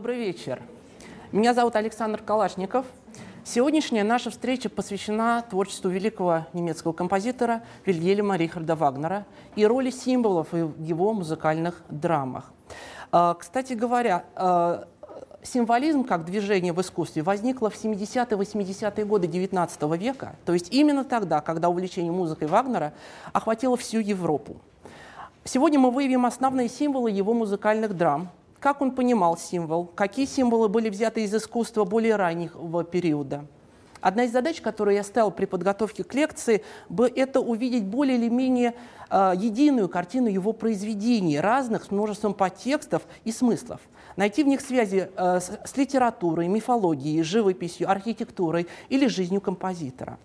добрый вечер. Меня зовут Александр Калашников. Сегодняшняя наша встреча посвящена творчеству великого немецкого композитора Вильгельма Рихарда Вагнера и роли символов в его музыкальных драмах. А, кстати говоря, а, символизм как движение в искусстве возникло в 70-80-е годы XIX века, то есть именно тогда, когда увлечение музыкой Вагнера охватило всю Европу. Сегодня мы выявим основные символы его музыкальных драм, как он понимал символ, какие символы были взяты из искусства более раннего периода. Одна из задач, которую я ставил при подготовке к лекции, это увидеть более или менее э, единую картину его произведений, разных с множеством подтекстов и смыслов. Найти в них связи э, с, с литературой, мифологией, живописью, архитектурой или жизнью композитора.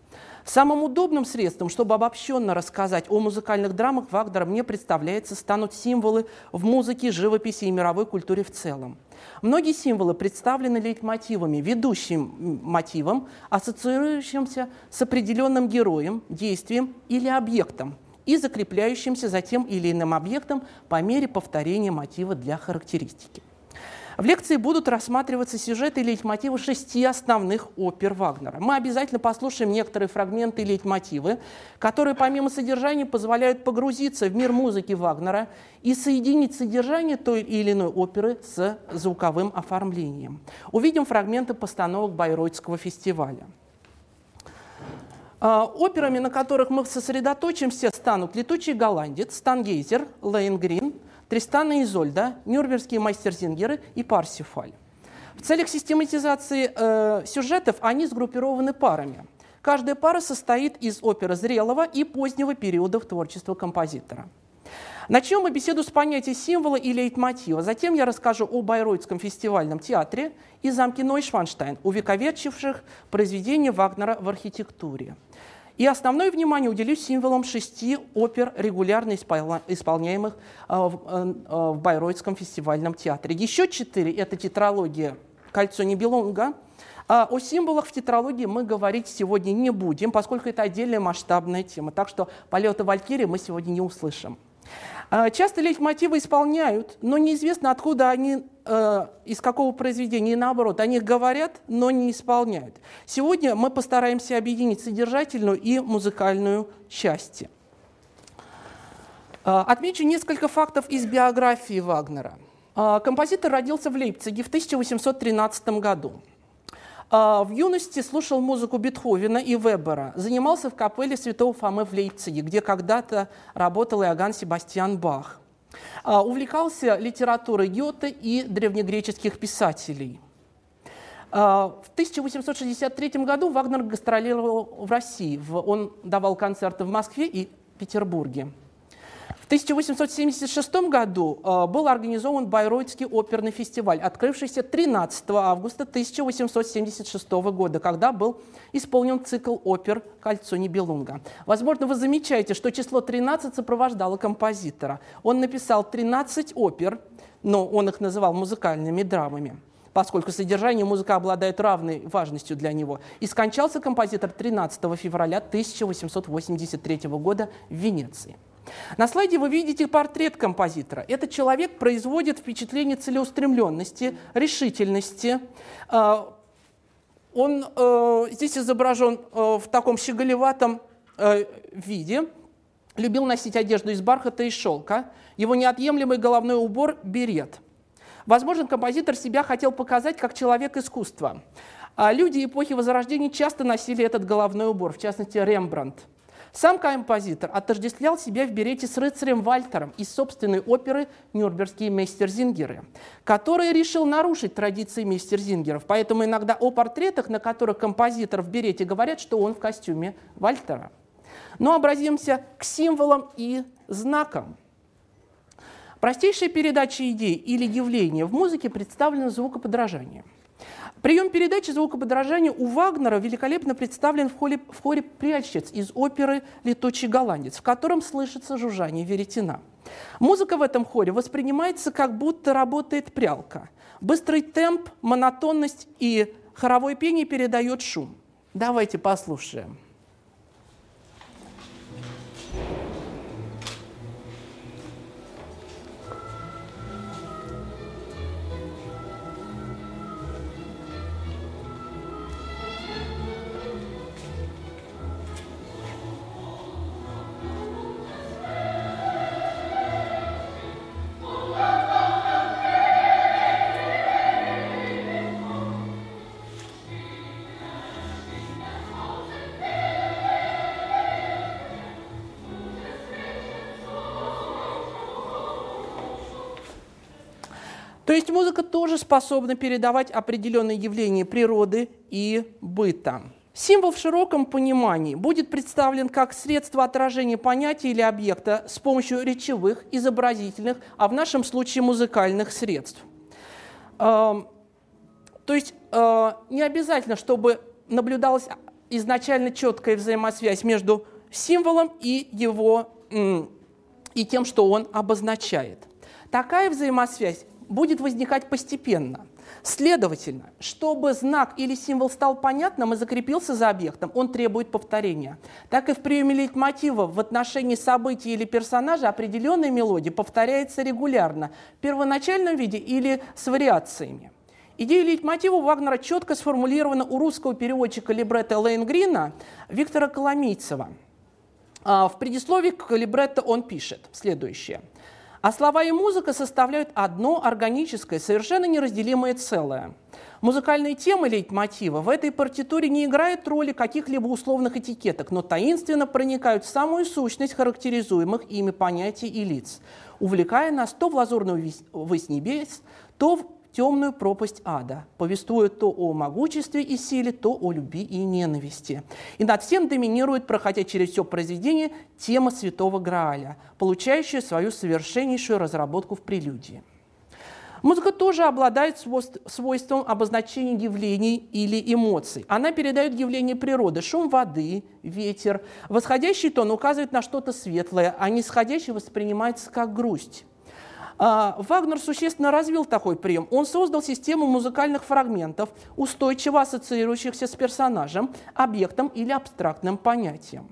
Самым удобным средством, чтобы обобщенно рассказать о музыкальных драмах Вагнера, мне представляется, станут символы в музыке, живописи и мировой культуре в целом. Многие символы представлены лейтмотивами, ведущим мотивом, ассоциирующимся с определенным героем, действием или объектом и закрепляющимся за тем или иным объектом по мере повторения мотива для характеристики. В лекции будут рассматриваться сюжеты и лейтмотивы шести основных опер Вагнера. Мы обязательно послушаем некоторые фрагменты и лейтмотивы, которые помимо содержания позволяют погрузиться в мир музыки Вагнера и соединить содержание той или иной оперы с звуковым оформлением. Увидим фрагменты постановок Байройтского фестиваля. А, операми, на которых мы сосредоточимся, станут «Летучий голландец», «Стангейзер», «Лейнгрин», Тристана и Изольда, Нюрнбергские мастерзингеры и Парсифаль. В целях систематизации э, сюжетов они сгруппированы парами. Каждая пара состоит из оперы зрелого и позднего периодов творчества композитора. Начнем мы беседу с понятия символа и лейтмотива. Затем я расскажу о Байройтском фестивальном театре и замке Нойшванштайн, увековечивших произведения Вагнера в архитектуре. И основное внимание уделю символам шести опер, регулярно исполняемых э, э, в Байройтском фестивальном театре. Еще четыре – это тетралогия «Кольцо Небелунга». А о символах в тетралогии мы говорить сегодня не будем, поскольку это отдельная масштабная тема. Так что полеты Валькирии мы сегодня не услышим. А, часто лейтмотивы исполняют, но неизвестно, откуда они, э, из какого произведения, и наоборот. Они говорят, но не исполняют. Сегодня мы постараемся объединить содержательную и музыкальную части. А, отмечу несколько фактов из биографии Вагнера. А, композитор родился в Лейпциге в 1813 году. А, в юности слушал музыку Бетховена и Вебера. Занимался в капелле Святого Фомы в Лейпциге, где когда-то работал Иоганн Себастьян Бах. А, увлекался литературой Гёте и древнегреческих писателей. А, в 1863 году Вагнер гастролировал в России. Он давал концерты в Москве и Петербурге. В 1876 году э, был организован Байройтский оперный фестиваль, открывшийся 13 августа 1876 года, когда был исполнен цикл опер «Кольцо Нибелунга». Возможно, вы замечаете, что число 13 сопровождало композитора. Он написал 13 опер, но он их называл музыкальными драмами поскольку содержание музыка обладает равной важностью для него. И скончался композитор 13 февраля 1883 года в Венеции. На слайде вы видите портрет композитора. Этот человек производит впечатление целеустремленности, решительности. А, он э, здесь изображен э, в таком щеголеватом э, виде. Любил носить одежду из бархата и шелка. Его неотъемлемый головной убор – берет. Возможно, композитор себя хотел показать как человек искусства. А люди эпохи Возрождения часто носили этот головной убор, в частности, Рембрандт. Сам композитор отождествлял себя в берете с рыцарем Вальтером из собственной оперы «Нюрнбергские мейстерзингеры», который решил нарушить традиции мейстерзингеров. Поэтому иногда о портретах, на которых композитор в берете, говорят, что он в костюме Вальтера. Но обратимся к символам и знакам. Простейшая передача идей или явления в музыке представлена звукоподражанием – Прием передачи звукоподражания у Вагнера великолепно представлен в, холе, в хоре «Прячец» из оперы «Летучий голландец», в котором слышится жужжание веретена. Музыка в этом хоре воспринимается, как будто работает прялка. Быстрый темп, монотонность и хоровое пение передает шум. Давайте послушаем. Есть музыка тоже способна передавать определенные явления природы и быта. Символ в широком понимании будет представлен как средство отражения понятия или объекта с помощью речевых, изобразительных, а в нашем случае музыкальных средств. Эм, то есть э, не обязательно, чтобы наблюдалась изначально четкая взаимосвязь между символом и его и тем, что он обозначает. Такая взаимосвязь будет возникать постепенно – Следовательно, чтобы знак или символ стал понятным и закрепился за объектом, он требует повторения. Так и в приеме лейтмотива в отношении событий или персонажа определенная мелодия повторяется регулярно в первоначальном виде или с вариациями. Идея лейтмотива Вагнера четко сформулирована у русского переводчика либретто Лейн Грина Виктора Коломийцева. А, в предисловии к либретто он пишет следующее – а слова и музыка составляют одно органическое, совершенно неразделимое целое. Музыкальные темы лейтмотива в этой партитуре не играют роли каких-либо условных этикеток, но таинственно проникают в самую сущность характеризуемых ими понятий и лиц, увлекая нас то в лазурную высь небес, то в темную пропасть ада, повествуя то о могуществе и силе, то о любви и ненависти. И над всем доминирует, проходя через все произведение, тема Святого Грааля, получающая свою совершеннейшую разработку в прелюдии. Музыка тоже обладает свойством обозначения явлений или эмоций. Она передает явления природы, шум воды, ветер. Восходящий тон указывает на что-то светлое, а нисходящий воспринимается как грусть. А, Вагнер существенно развил такой прием. Он создал систему музыкальных фрагментов, устойчиво ассоциирующихся с персонажем, объектом или абстрактным понятием.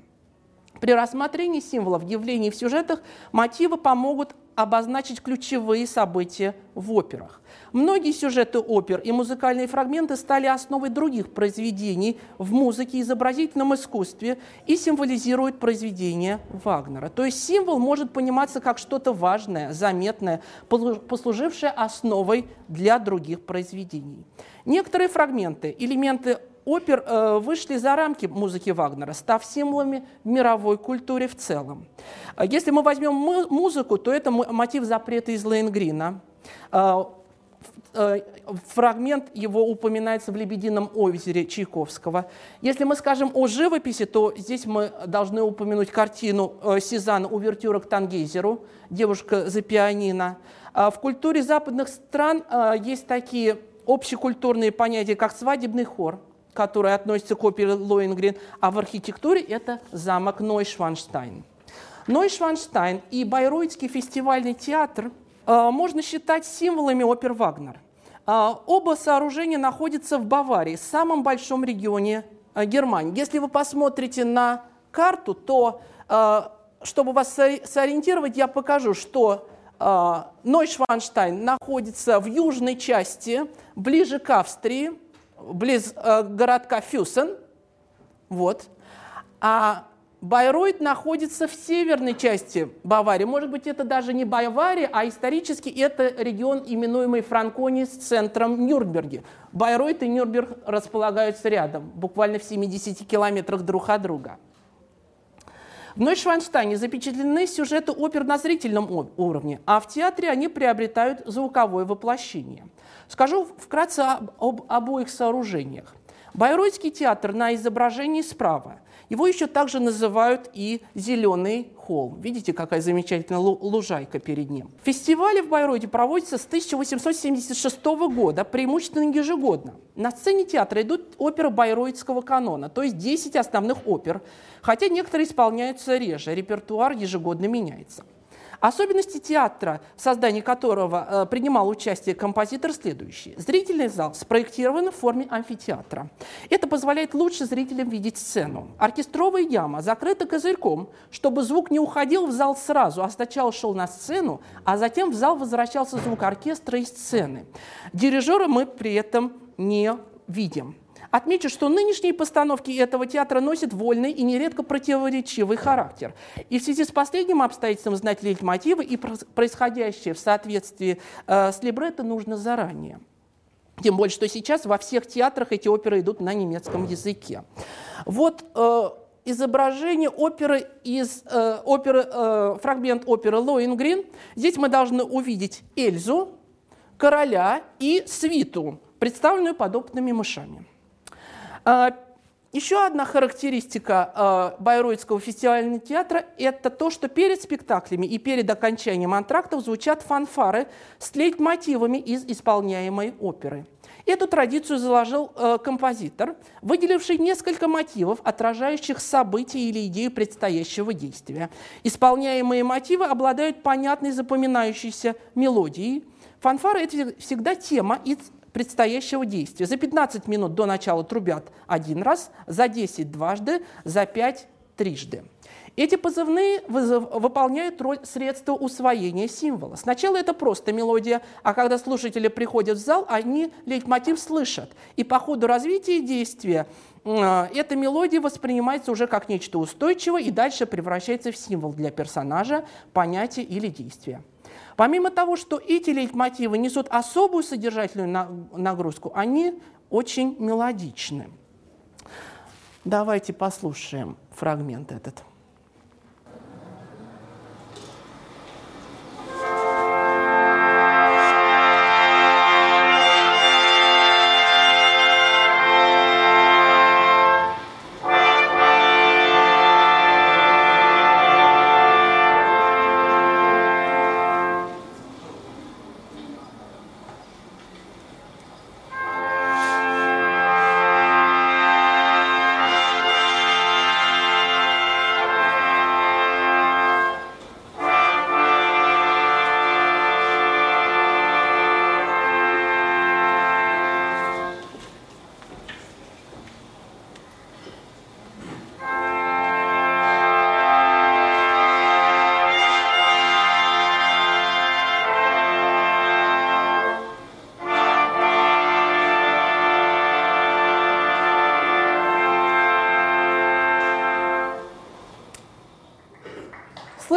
При рассмотрении символов, явлений в сюжетах мотивы помогут обозначить ключевые события в операх. Многие сюжеты опер и музыкальные фрагменты стали основой других произведений в музыке изобразительном искусстве и символизируют произведения Вагнера. То есть символ может пониматься как что-то важное, заметное, послужившее основой для других произведений. Некоторые фрагменты, элементы опер э, вышли за рамки музыки Вагнера, став символами мировой культуре в целом. Если мы возьмем музыку, то это мотив запрета из Лейнгрина. Э, э, фрагмент его упоминается в «Лебедином озере» Чайковского. Если мы скажем о живописи, то здесь мы должны упомянуть картину Сезанна «Увертюра к Тангейзеру», «Девушка за пианино». В культуре западных стран есть такие общекультурные понятия, как свадебный хор – который относится к опере Лоингрен, а в архитектуре это замок Нойшванштайн. Нойшванштайн и Байройтский фестивальный театр э, можно считать символами опер Вагнер. Э, оба сооружения находятся в Баварии, самом большом регионе э, Германии. Если вы посмотрите на карту, то, э, чтобы вас сориентировать, я покажу, что э, Нойшванштайн находится в южной части, ближе к Австрии, близ э, городка Фюсен, вот, а Байройт находится в северной части Баварии. Может быть, это даже не Бавария, а исторически это регион, именуемый Франконией с центром Нюрнберге. Байройт и Нюрнберг располагаются рядом, буквально в 70 километрах друг от друга. В Нойшванштайне запечатлены сюжеты опер на зрительном уровне, а в театре они приобретают звуковое воплощение – Скажу вкратце об, об обоих сооружениях. Байройтский театр на изображении справа. Его еще также называют и «Зеленый холм». Видите, какая замечательная лужайка перед ним. Фестивали в Байройте проводятся с 1876 года, преимущественно ежегодно. На сцене театра идут оперы байройтского канона, то есть 10 основных опер, хотя некоторые исполняются реже, репертуар ежегодно меняется. Особенности театра, в создании которого э, принимал участие композитор, следующие. Зрительный зал спроектирован в форме амфитеатра. Это позволяет лучше зрителям видеть сцену. Оркестровая яма закрыта козырьком, чтобы звук не уходил в зал сразу, а сначала шел на сцену, а затем в зал возвращался звук оркестра и сцены. Дирижера мы при этом не видим. Отмечу, что нынешние постановки этого театра носят вольный и нередко противоречивый характер. И в связи с последним обстоятельством знать лейтмотивы и происходящее в соответствии э, с либретто нужно заранее. Тем более, что сейчас во всех театрах эти оперы идут на немецком языке. Вот э, изображение оперы из э, оперы, э, фрагмент оперы Лоингрин. Здесь мы должны увидеть Эльзу, короля и свиту, представленную подобными мышами. А, еще одна характеристика э, Байройтского фестивального театра – это то, что перед спектаклями и перед окончанием антрактов звучат фанфары с лейтмотивами из исполняемой оперы. Эту традицию заложил э, композитор, выделивший несколько мотивов, отражающих события или идею предстоящего действия. Исполняемые мотивы обладают понятной запоминающейся мелодией. Фанфары – это всегда тема из предстоящего действия. За 15 минут до начала трубят один раз, за 10 дважды, за 5 трижды. Эти позывные выполняют роль средства усвоения символа. Сначала это просто мелодия, а когда слушатели приходят в зал, они лейтмотив слышат. И по ходу развития действия э, эта мелодия воспринимается уже как нечто устойчивое и дальше превращается в символ для персонажа, понятия или действия. Помимо того, что эти лейтмотивы несут особую содержательную нагрузку, они очень мелодичны. Давайте послушаем фрагмент этот.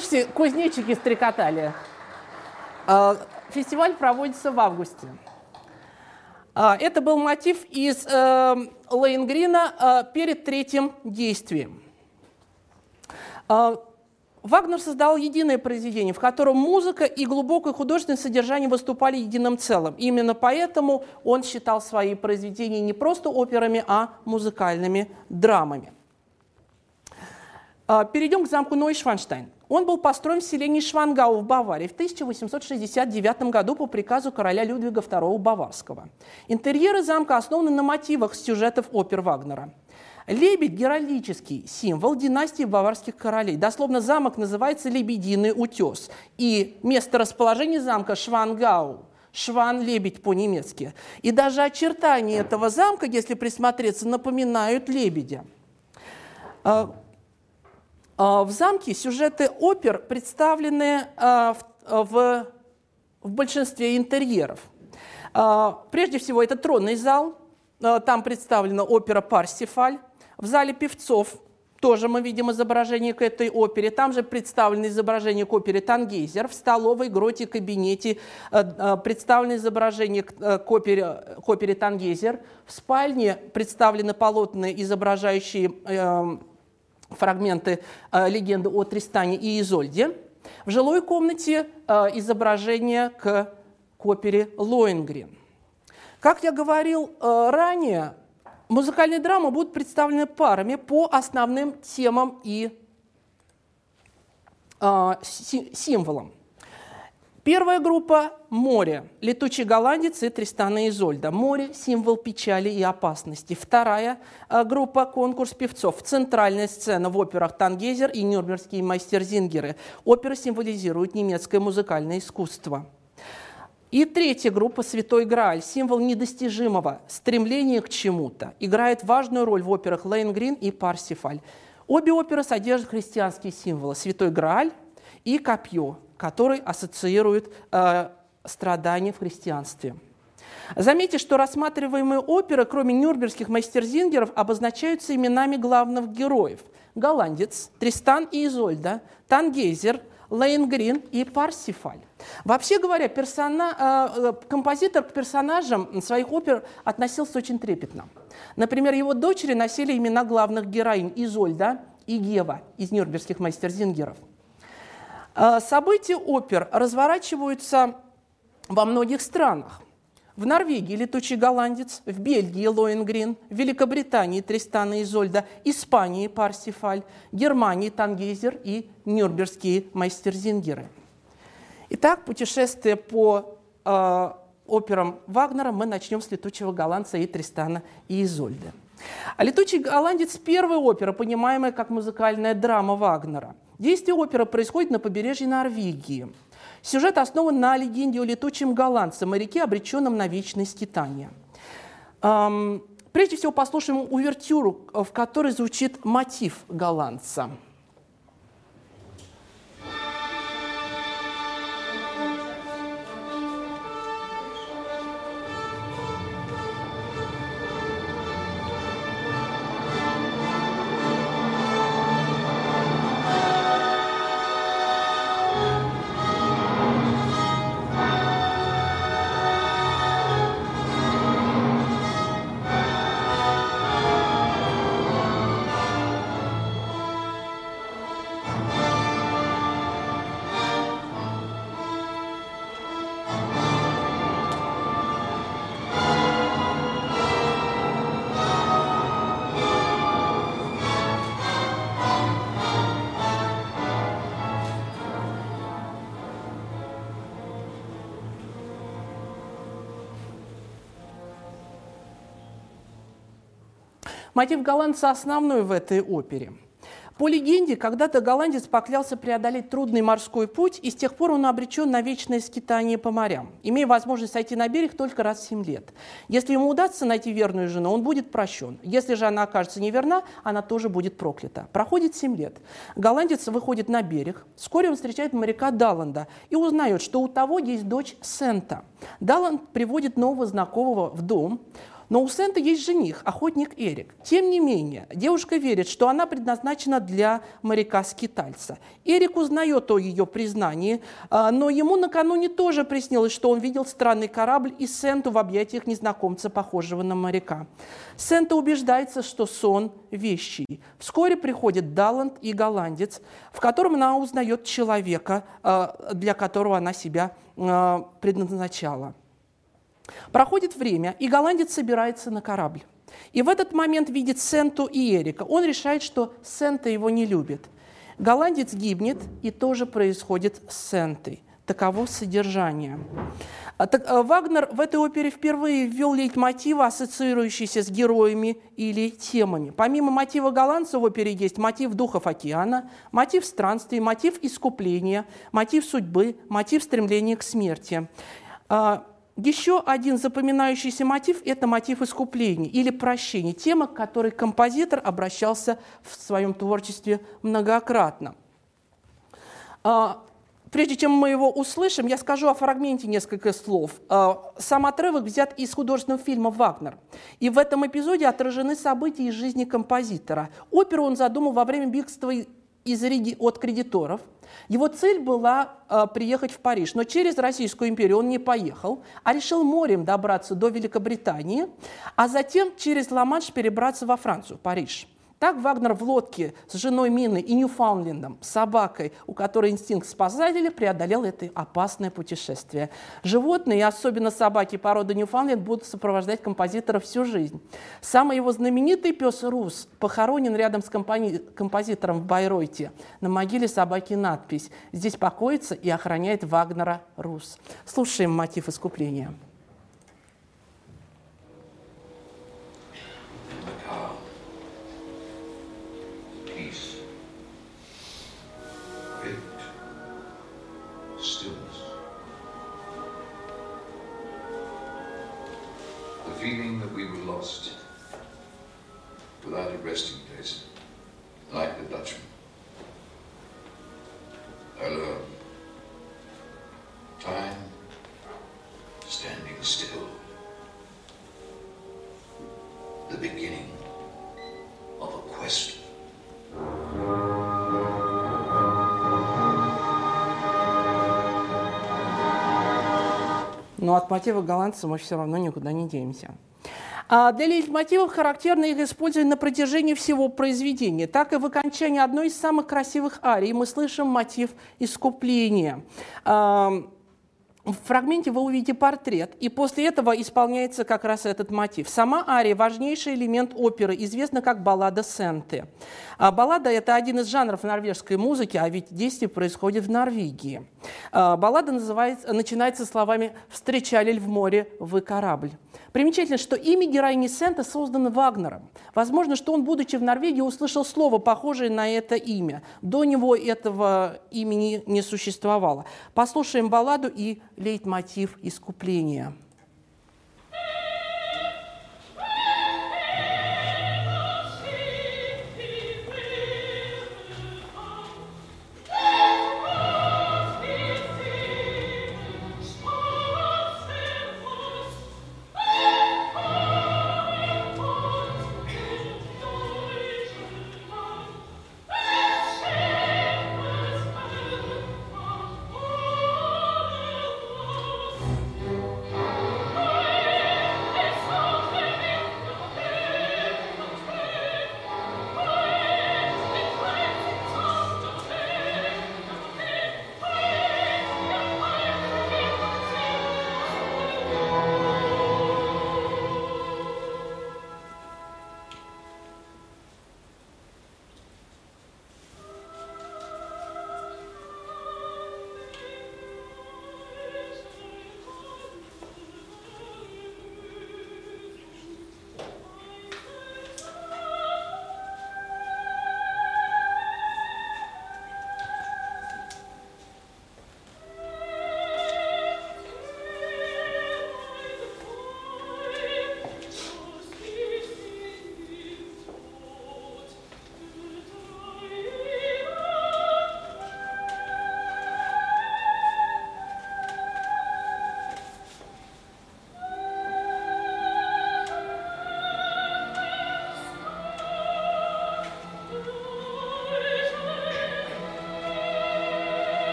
Слышите, кузнечики стрекотали. А, фестиваль проводится в августе. А, это был мотив из э, Лейнгрина э, перед третьим действием. А, Вагнер создал единое произведение, в котором музыка и глубокое художественное содержание выступали единым целым. Именно поэтому он считал свои произведения не просто операми, а музыкальными драмами. Перейдем к замку Нойшванштайн. Он был построен в селении Швангау в Баварии в 1869 году по приказу короля Людвига II Баварского. Интерьеры замка основаны на мотивах сюжетов опер Вагнера. Лебедь – геральдический символ династии баварских королей. Дословно замок называется Лебединый утес. И место расположения замка – Швангау. Шван-лебедь по-немецки. И даже очертания этого замка, если присмотреться, напоминают лебедя. А, в замке сюжеты опер представлены а, в, в большинстве интерьеров. А, прежде всего, это тронный зал. Там представлена опера «Парсифаль». В зале певцов тоже мы видим изображение к этой опере. Там же представлены изображения к опере «Тангейзер». В столовой, гроте, кабинете представлены изображения к опере, к опере «Тангейзер». В спальне представлены полотна, изображающие эм, фрагменты э, легенды о Тристане и Изольде. В жилой комнате э, изображение к, к опере Лоингрен. Как я говорил э, ранее, музыкальные драмы будут представлены парами по основным темам и символам. Первая группа – море. Летучий голландец и Тристана Изольда. Море – символ печали и опасности. Вторая э, группа – конкурс певцов. Центральная сцена в операх «Тангейзер» и «Нюрнбергские мастерзингеры». Опера символизирует немецкое музыкальное искусство. И третья группа «Святой Грааль» – символ недостижимого, стремления к чему-то. Играет важную роль в операх «Лейнгрин» и «Парсифаль». Обе оперы содержат христианские символы – «Святой Грааль» и «Копье», который ассоциирует э, страдания в христианстве. Заметьте, что рассматриваемые оперы, кроме нюрнбергских мастерзингеров, обозначаются именами главных героев. Голландец, Тристан и Изольда, Тангейзер, Лейнгрин и Парсифаль. Вообще говоря, персона, э, э, композитор к персонажам своих опер относился очень трепетно. Например, его дочери носили имена главных героинь Изольда и Гева из нюрнбергских мастерзингеров – события опер разворачиваются во многих странах. В Норвегии «Летучий голландец», в Бельгии «Лоенгрин», в Великобритании «Тристана и Изольда», Испании «Парсифаль», Германии «Тангейзер» и «Нюрнбергские майстерзингеры». Итак, путешествие по э, операм Вагнера мы начнем с «Летучего голландца» и «Тристана и Изольды». А «Летучий голландец» – первая опера, понимаемая как музыкальная драма Вагнера. Действие оперы происходит на побережье Норвегии – Сюжет основан на легенде о летучем голландце, моряке, обреченном на вечное скитание. Прежде всего послушаем увертюру, в которой звучит мотив голландца – Мотив голландца основной в этой опере. По легенде, когда-то голландец поклялся преодолеть трудный морской путь, и с тех пор он обречен на вечное скитание по морям, имея возможность сойти на берег только раз в 7 лет. Если ему удастся найти верную жену, он будет прощен. Если же она окажется неверна, она тоже будет проклята. Проходит 7 лет. Голландец выходит на берег. Вскоре он встречает моряка Далланда и узнает, что у того есть дочь Сента. Далланд приводит нового знакомого в дом. Но у Сента есть жених, охотник Эрик. Тем не менее, девушка верит, что она предназначена для моряка-скитальца. Эрик узнает о ее признании, а, но ему накануне тоже приснилось, что он видел странный корабль и Сенту в объятиях незнакомца, похожего на моряка. Сента убеждается, что сон вещий. Вскоре приходит Далланд и голландец, в котором она узнает человека, а, для которого она себя а, предназначала. Проходит время, и голландец собирается на корабль. И в этот момент видит Сенту и Эрика. Он решает, что Сента его не любит. Голландец гибнет, и тоже происходит с Сентой. Таково содержание. А а Вагнер в этой опере впервые ввел лейтмотивы, ассоциирующиеся с героями или темами. Помимо мотива голландца в опере есть мотив духов океана, мотив странствий, мотив искупления, мотив судьбы, мотив стремления к смерти. Еще один запоминающийся мотив – это мотив искупления или прощения, тема, к которой композитор обращался в своем творчестве многократно. А, прежде чем мы его услышим, я скажу о фрагменте несколько слов. А, сам отрывок взят из художественного фильма «Вагнер». И в этом эпизоде отражены события из жизни композитора. Оперу он задумал во время бегства из от кредиторов – его цель была э, приехать в Париж, но через Российскую империю он не поехал, а решил морем добраться до Великобритании, а затем через Ла-Манш перебраться во Францию, Париж. Так Вагнер в лодке с женой Миной и Ньюфаундлендом, собакой, у которой инстинкт спасателя, преодолел это опасное путешествие. Животные, особенно собаки породы Ньюфаундленд, будут сопровождать композитора всю жизнь. Самый его знаменитый пес Рус похоронен рядом с компони... композитором в Байройте. На могиле собаки надпись «Здесь покоится и охраняет Вагнера Рус». Слушаем мотив искупления. Feeling that we were lost, without a resting place, like the Dutchman. Alone. Time standing still. The beginning of a quest. Но от мотива голландца мы все равно никуда не денемся. А для лейтмотивов характерно их использование на протяжении всего произведения. Так и в окончании одной из самых красивых арий мы слышим мотив искупления. в фрагменте вы увидите портрет, и после этого исполняется как раз этот мотив. Сама ария – важнейший элемент оперы, известна как баллада Сенты. А баллада – это один из жанров норвежской музыки, а ведь действие происходит в Норвегии. А баллада называется, начинается словами «Встречали в море вы корабль». Примечательно, что имя героини Сента создано Вагнером. Возможно, что он, будучи в Норвегии, услышал слово, похожее на это имя. До него этого имени не существовало. Послушаем балладу и лейтмотив искупления.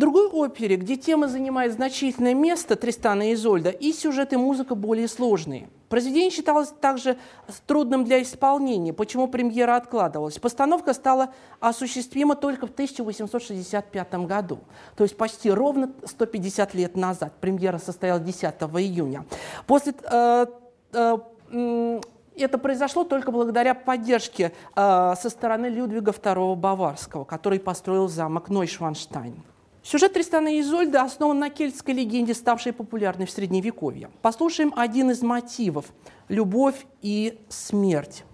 Другой опере, где тема занимает значительное место Тристана и Изольда, и сюжет и музыка более сложные. Произведение считалось также трудным для исполнения, почему премьера откладывалась. Постановка стала осуществима только в 1865 году, то есть почти ровно 150 лет назад. Премьера состоялась 10 июня. После э, э, это произошло только благодаря поддержке э, со стороны Людвига II Баварского, который построил замок Нойшванштайн. Сюжет Тристана и Изольды основан на кельтской легенде, ставшей популярной в Средневековье. Послушаем один из мотивов – любовь и смерть.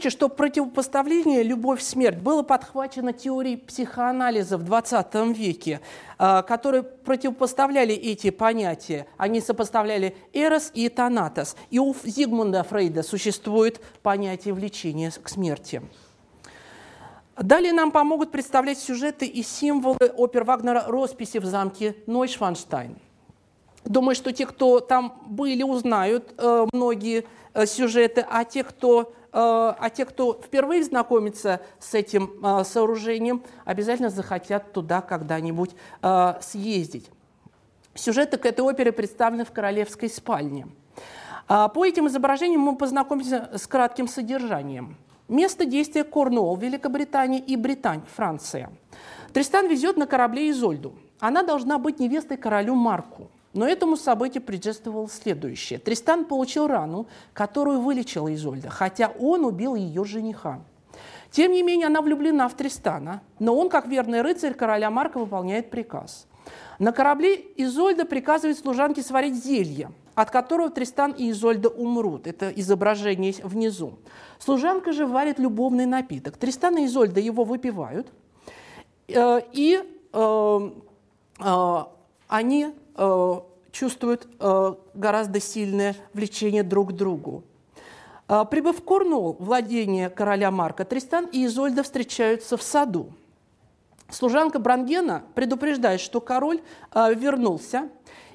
Отмечу, что противопоставление «любовь-смерть» было подхвачено теорией психоанализа в XX веке, а, которые противопоставляли эти понятия. Они сопоставляли «эрос» и «танатос». И у Зигмунда Фрейда существует понятие влечения к смерти. Далее нам помогут представлять сюжеты и символы опер Вагнера «Росписи в замке Нойшванштайн». Думаю, что те, кто там были, узнают э, многие э, сюжеты, а те, кто а те, кто впервые знакомится с этим э, сооружением, обязательно захотят туда когда-нибудь э, съездить. Сюжеты к этой опере представлены в королевской спальне. А по этим изображениям мы познакомимся с кратким содержанием. Место действия Корнуолл, Великобритания и Британь, Франция. Тристан везет на корабле Изольду. Она должна быть невестой королю Марку. Но этому событию предшествовало следующее. Тристан получил рану, которую вылечила Изольда, хотя он убил ее жениха. Тем не менее, она влюблена в Тристана, но он, как верный рыцарь короля Марка, выполняет приказ. На корабле Изольда приказывает служанке сварить зелье, от которого Тристан и Изольда умрут. Это изображение внизу. Служанка же варит любовный напиток. Тристан и Изольда его выпивают, э, и э, э, они чувствуют гораздо сильное влечение друг к другу. Прибыв в Корнуолл, владение короля Марка, Тристан и Изольда встречаются в саду. Служанка Брангена предупреждает, что король вернулся,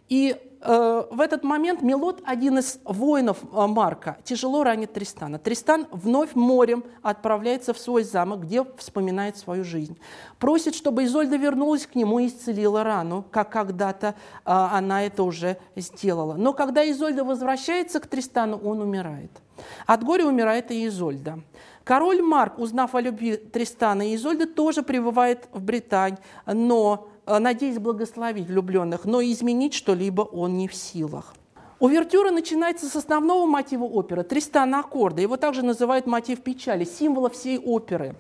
и Э, в этот момент Милот, один из воинов э, Марка, тяжело ранит Тристана. Тристан вновь морем отправляется в свой замок, где вспоминает свою жизнь. Просит, чтобы Изольда вернулась к нему и исцелила рану, как когда-то э, она это уже сделала. Но когда Изольда возвращается к Тристану, он умирает. От горя умирает и Изольда. Король Марк, узнав о любви Тристана и Изольды, тоже прибывает в Британь, но Э, надеясь благословить влюбленных, но изменить что-либо он не в силах. Увертюра начинается с основного мотива оперы – Тристана аккорда. Его также называют мотив печали, символа всей оперы.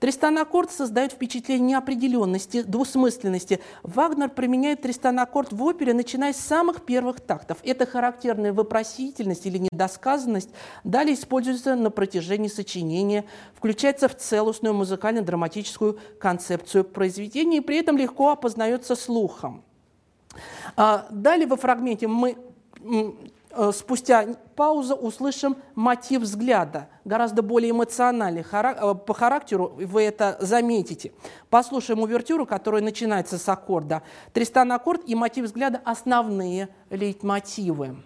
Тристан аккорд создает впечатление неопределенности, двусмысленности. Вагнер применяет Тристан аккорд в опере, начиная с самых первых тактов. Эта характерная вопросительность или недосказанность далее используется на протяжении сочинения, включается в целостную музыкально-драматическую концепцию произведения и при этом легко опознается слухом. А, далее во фрагменте мы спустя паузу услышим мотив взгляда, гораздо более эмоциональный э, по характеру, вы это заметите. Послушаем увертюру, которая начинается с аккорда. Тристан аккорд и мотив взгляда – основные лейтмотивы.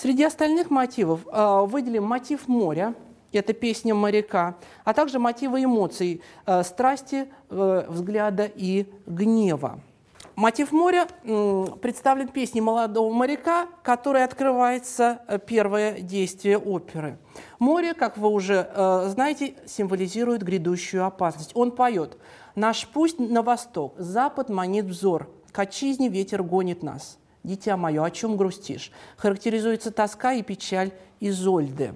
Среди остальных мотивов э, выделим мотив моря, это песня моряка, а также мотивы эмоций, э, страсти, э, взгляда и гнева. Мотив моря представлен песней молодого моряка, которой открывается первое действие оперы. Море, как вы уже знаете, символизирует грядущую опасность. Он поет «Наш путь на восток, запад манит взор, к отчизне ветер гонит нас». «Дитя мое, о чем грустишь?» Характеризуется тоска и печаль Изольды.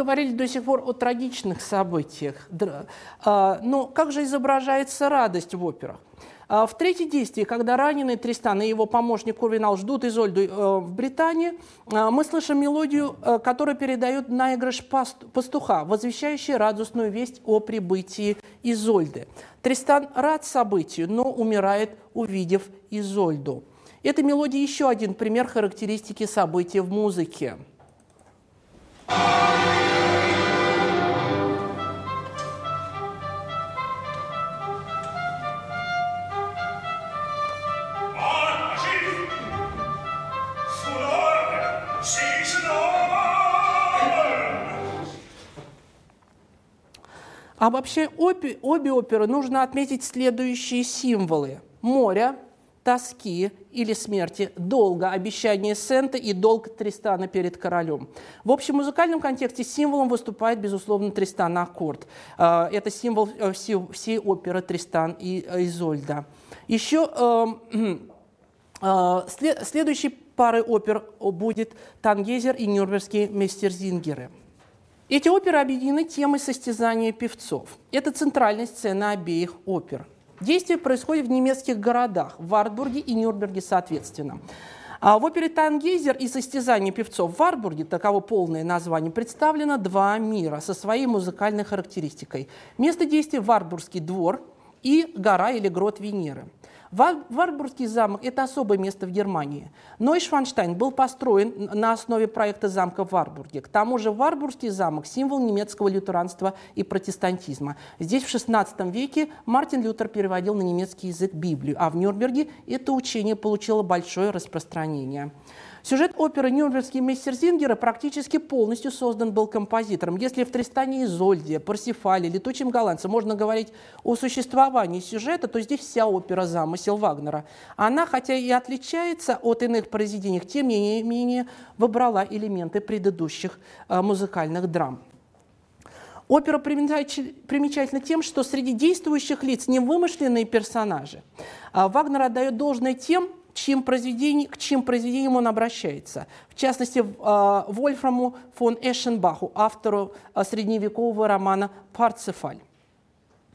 Говорили до сих пор о трагичных событиях. А, но как же изображается радость в операх? А, в третьем действии, когда раненый Тристан и его помощник Курвинал ждут Изольду э, в Британии, а, мы слышим мелодию, э, которая передает наигрыш пастуха, возвещающий радостную весть о прибытии Изольды. Тристан рад событию, но умирает, увидев Изольду. Эта мелодия еще один пример характеристики события в музыке. А вообще обе, обе оперы нужно отметить следующие символы. Море, тоски или смерти, долга, обещание Сента и долг Тристана перед королем. В общем музыкальном контексте символом выступает, безусловно, Тристан аккорд. А, это символ э, всей, оперы Тристан и Изольда. Еще э, э, следующей парой опер будет Тангейзер и Нюрнбергские местерзингеры. Эти оперы объединены темой состязания певцов. Это центральная сцена обеих опер – Действие происходит в немецких городах, в Вартбурге и Нюрнберге соответственно. А в опере «Тангейзер» и «Состязание певцов» в Варбурге, таково полное название, представлено два мира со своей музыкальной характеристикой. Место действия – Варбургский двор и гора или грот Венеры – Варбургский замок – это особое место в Германии. Нойшванштайн был построен на основе проекта замка в Варбурге. К тому же Варбургский замок – символ немецкого лютеранства и протестантизма. Здесь в XVI веке Мартин Лютер переводил на немецкий язык Библию, а в Нюрнберге это учение получило большое распространение. Сюжет оперы «Нюрнбергские мессерзингеры» практически полностью создан был композитором. Если в «Тристане и Изольде», «Парсифале», «Летучем голландце» можно говорить о существовании сюжета, то здесь вся опера замысел Вагнера. Она, хотя и отличается от иных произведений, тем не менее выбрала элементы предыдущих э, музыкальных драм. Опера примечательна тем, что среди действующих лиц не вымышленные персонажи. А Вагнер отдает должное тем, чьим произведений, к чьим произведениям он обращается. В частности, а, Вольфраму фон Эшенбаху, автору а, средневекового романа «Парцефаль».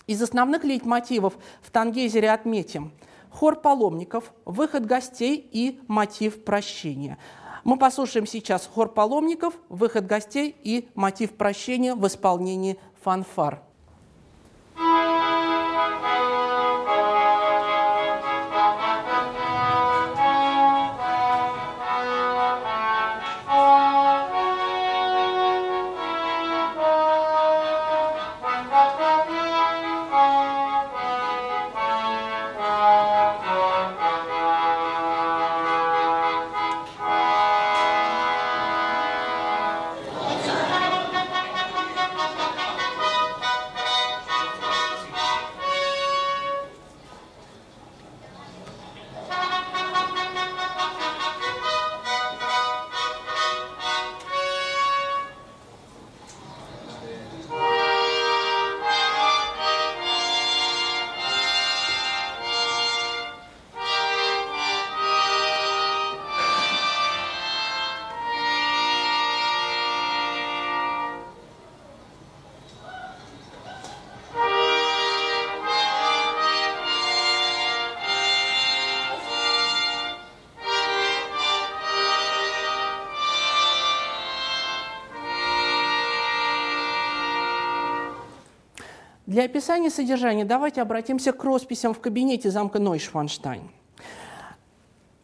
Из основных лейтмотивов в Тангейзере отметим хор паломников, выход гостей и мотив прощения. Мы послушаем сейчас хор паломников, выход гостей и мотив прощения в исполнении фанфар. Для описания содержания давайте обратимся к росписям в кабинете замка Нойшванштайн.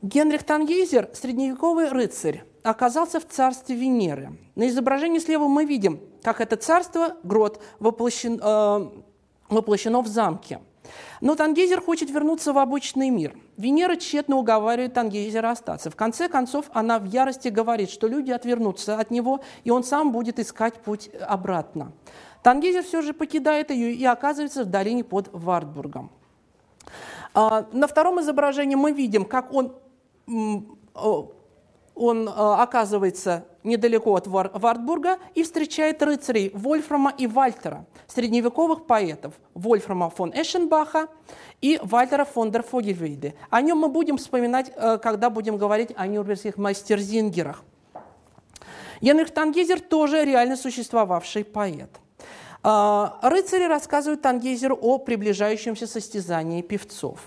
Генрих Тангейзер, средневековый рыцарь, оказался в царстве Венеры. На изображении слева мы видим, как это царство, грот, воплощен, э, воплощено в замке. Но Тангейзер хочет вернуться в обычный мир. Венера тщетно уговаривает Тангейзера остаться. В конце концов, она в ярости говорит, что люди отвернутся от него, и он сам будет искать путь обратно. Тангейзер все же покидает ее и оказывается в долине под Вартбургом. А, на втором изображении мы видим, как он, он а, оказывается недалеко от Вартбурга и встречает рыцарей Вольфрама и Вальтера, средневековых поэтов Вольфрама фон Эшенбаха и Вальтера фон дер Фогельвейде. О нем мы будем вспоминать, э, когда будем говорить о нюрнбергских мастерзингерах. Генрих Тангейзер тоже реально существовавший поэт. А, рыцари рассказывают Тангейзеру о приближающемся состязании певцов.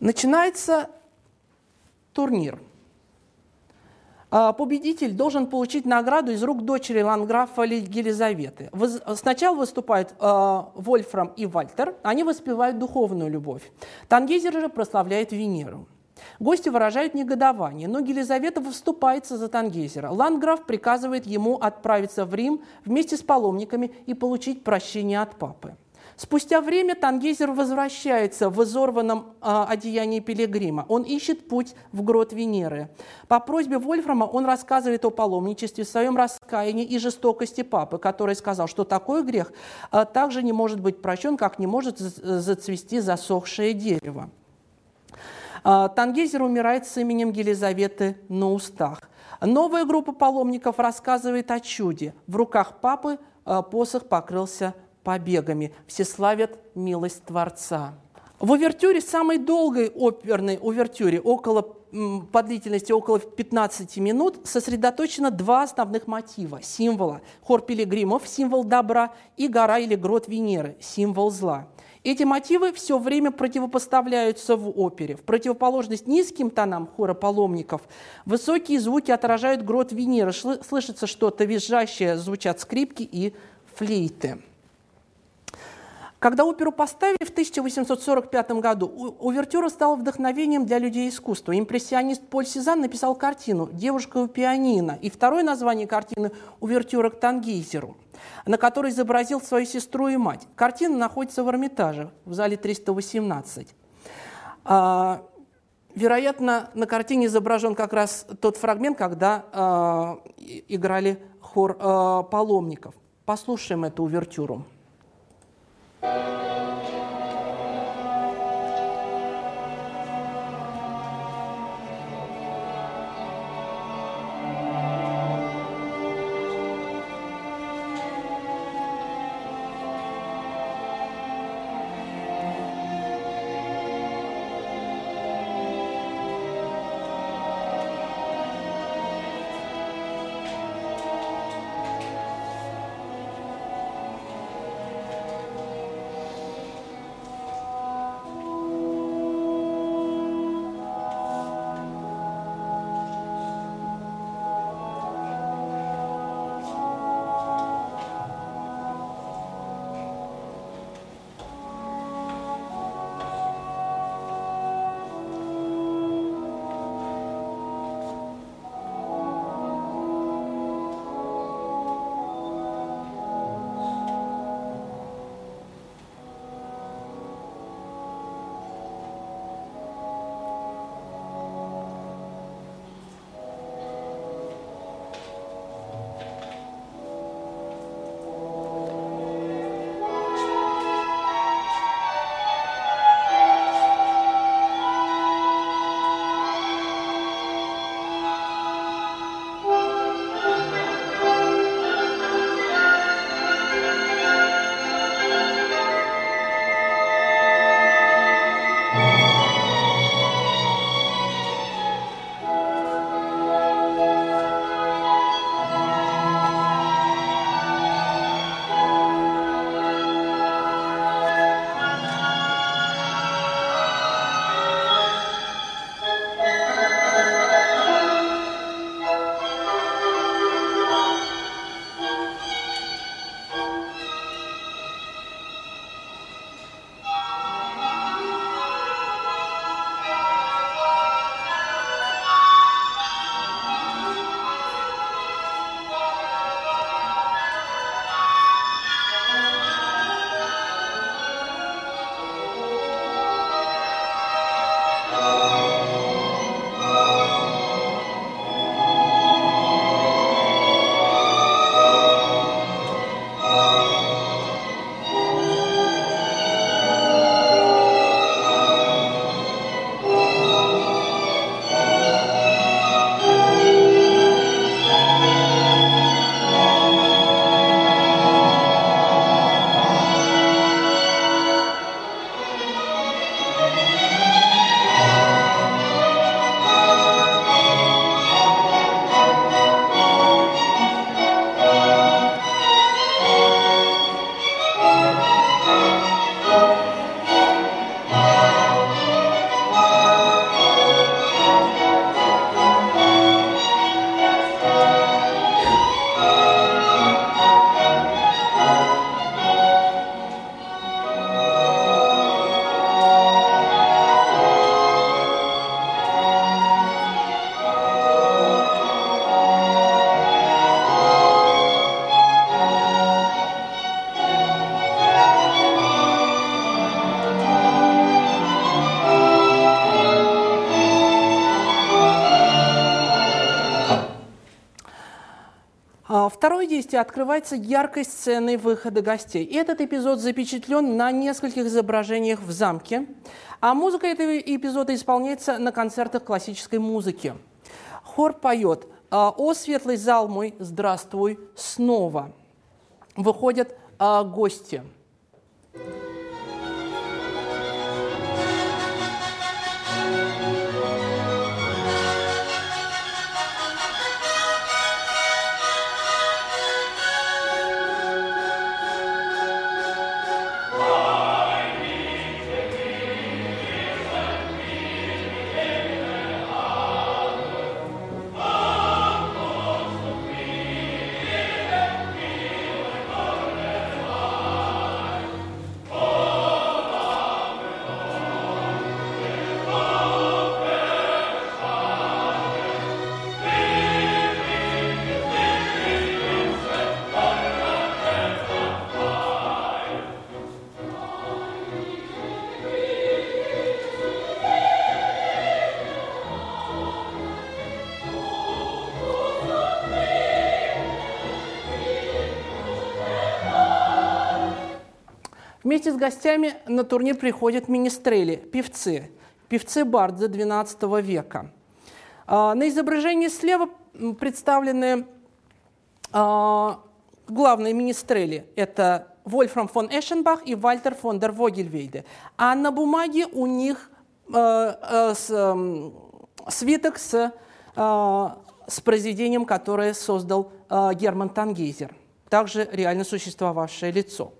Начинается турнир. А, победитель должен получить награду из рук дочери ландграфа Елизаветы. Сначала выступают а, Вольфрам и Вальтер. Они воспевают духовную любовь. Тангейзер же прославляет Венеру. Гости выражают негодование, но Елизавета выступается за Тангейзера. Ланграф приказывает ему отправиться в Рим вместе с паломниками и получить прощение от папы. Спустя время Тангейзер возвращается в изорванном э, одеянии пилигрима. Он ищет путь в грот Венеры. По просьбе Вольфрама он рассказывает о паломничестве, своем раскаянии и жестокости папы, который сказал, что такой грех э, также не может быть прощен, как не может зацвести засохшее дерево. Э, Тангейзер умирает с именем Елизаветы на устах. Новая группа паломников рассказывает о чуде. В руках папы посох покрылся побегами. Все славят милость Творца. В увертюре, самой долгой оперной увертюре, около, по длительности около 15 минут, сосредоточено два основных мотива, символа. Хор пилигримов – символ добра, и гора или грот Венеры – символ зла. Эти мотивы все время противопоставляются в опере. В противоположность низким тонам хора паломников высокие звуки отражают грот Венеры. Слышится что-то визжащее, звучат скрипки и флейты. Когда оперу поставили в 1845 году, увертюра стала вдохновением для людей искусства. Импрессионист Поль Сезанн написал картину «Девушка у пианино» и второе название картины «Увертюра к Тангейзеру», на которой изобразил свою сестру и мать. Картина находится в Эрмитаже, в зале 318. А, вероятно, на картине изображен как раз тот фрагмент, когда а, играли хор а, паломников. Послушаем эту увертюру. Thank you. Части открывается яркой сценой выхода гостей. Этот эпизод запечатлен на нескольких изображениях в замке, а музыка этого эпизода исполняется на концертах классической музыки. Хор поет «О, светлый зал мой, здравствуй снова». Выходят а, гости – Вместе с гостями на турнир приходят министрели, певцы, певцы-барды XII века. А, на изображении слева представлены а, главные министрели. Это Вольфрам фон Эшенбах и Вальтер фон дер Вогельвейде. А на бумаге у них а, свиток с, с произведением, которое создал Герман Тангейзер, также реально существовавшее лицо.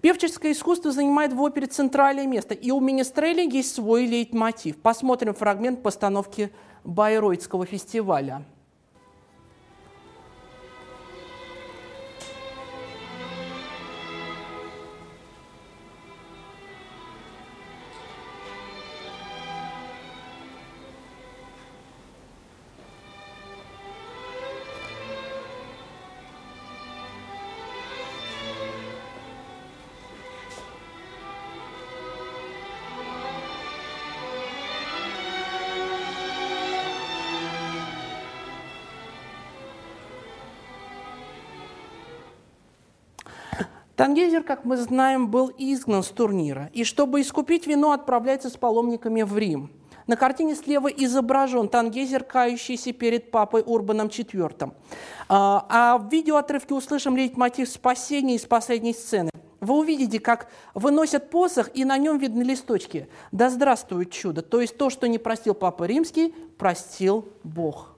Певческое искусство занимает в опере центральное место, и у Министреля есть свой лейтмотив. Посмотрим фрагмент постановки Байройтского фестиваля. Тангейзер, как мы знаем, был изгнан с турнира, и чтобы искупить вину, отправляется с паломниками в Рим. На картине слева изображен Тангейзер, кающийся перед папой Урбаном IV. А, а в видеоотрывке услышим лейтмотив спасения из последней сцены. Вы увидите, как выносят посох, и на нем видны листочки. «Да здравствует чудо!» То есть то, что не простил Папа Римский, простил Бог.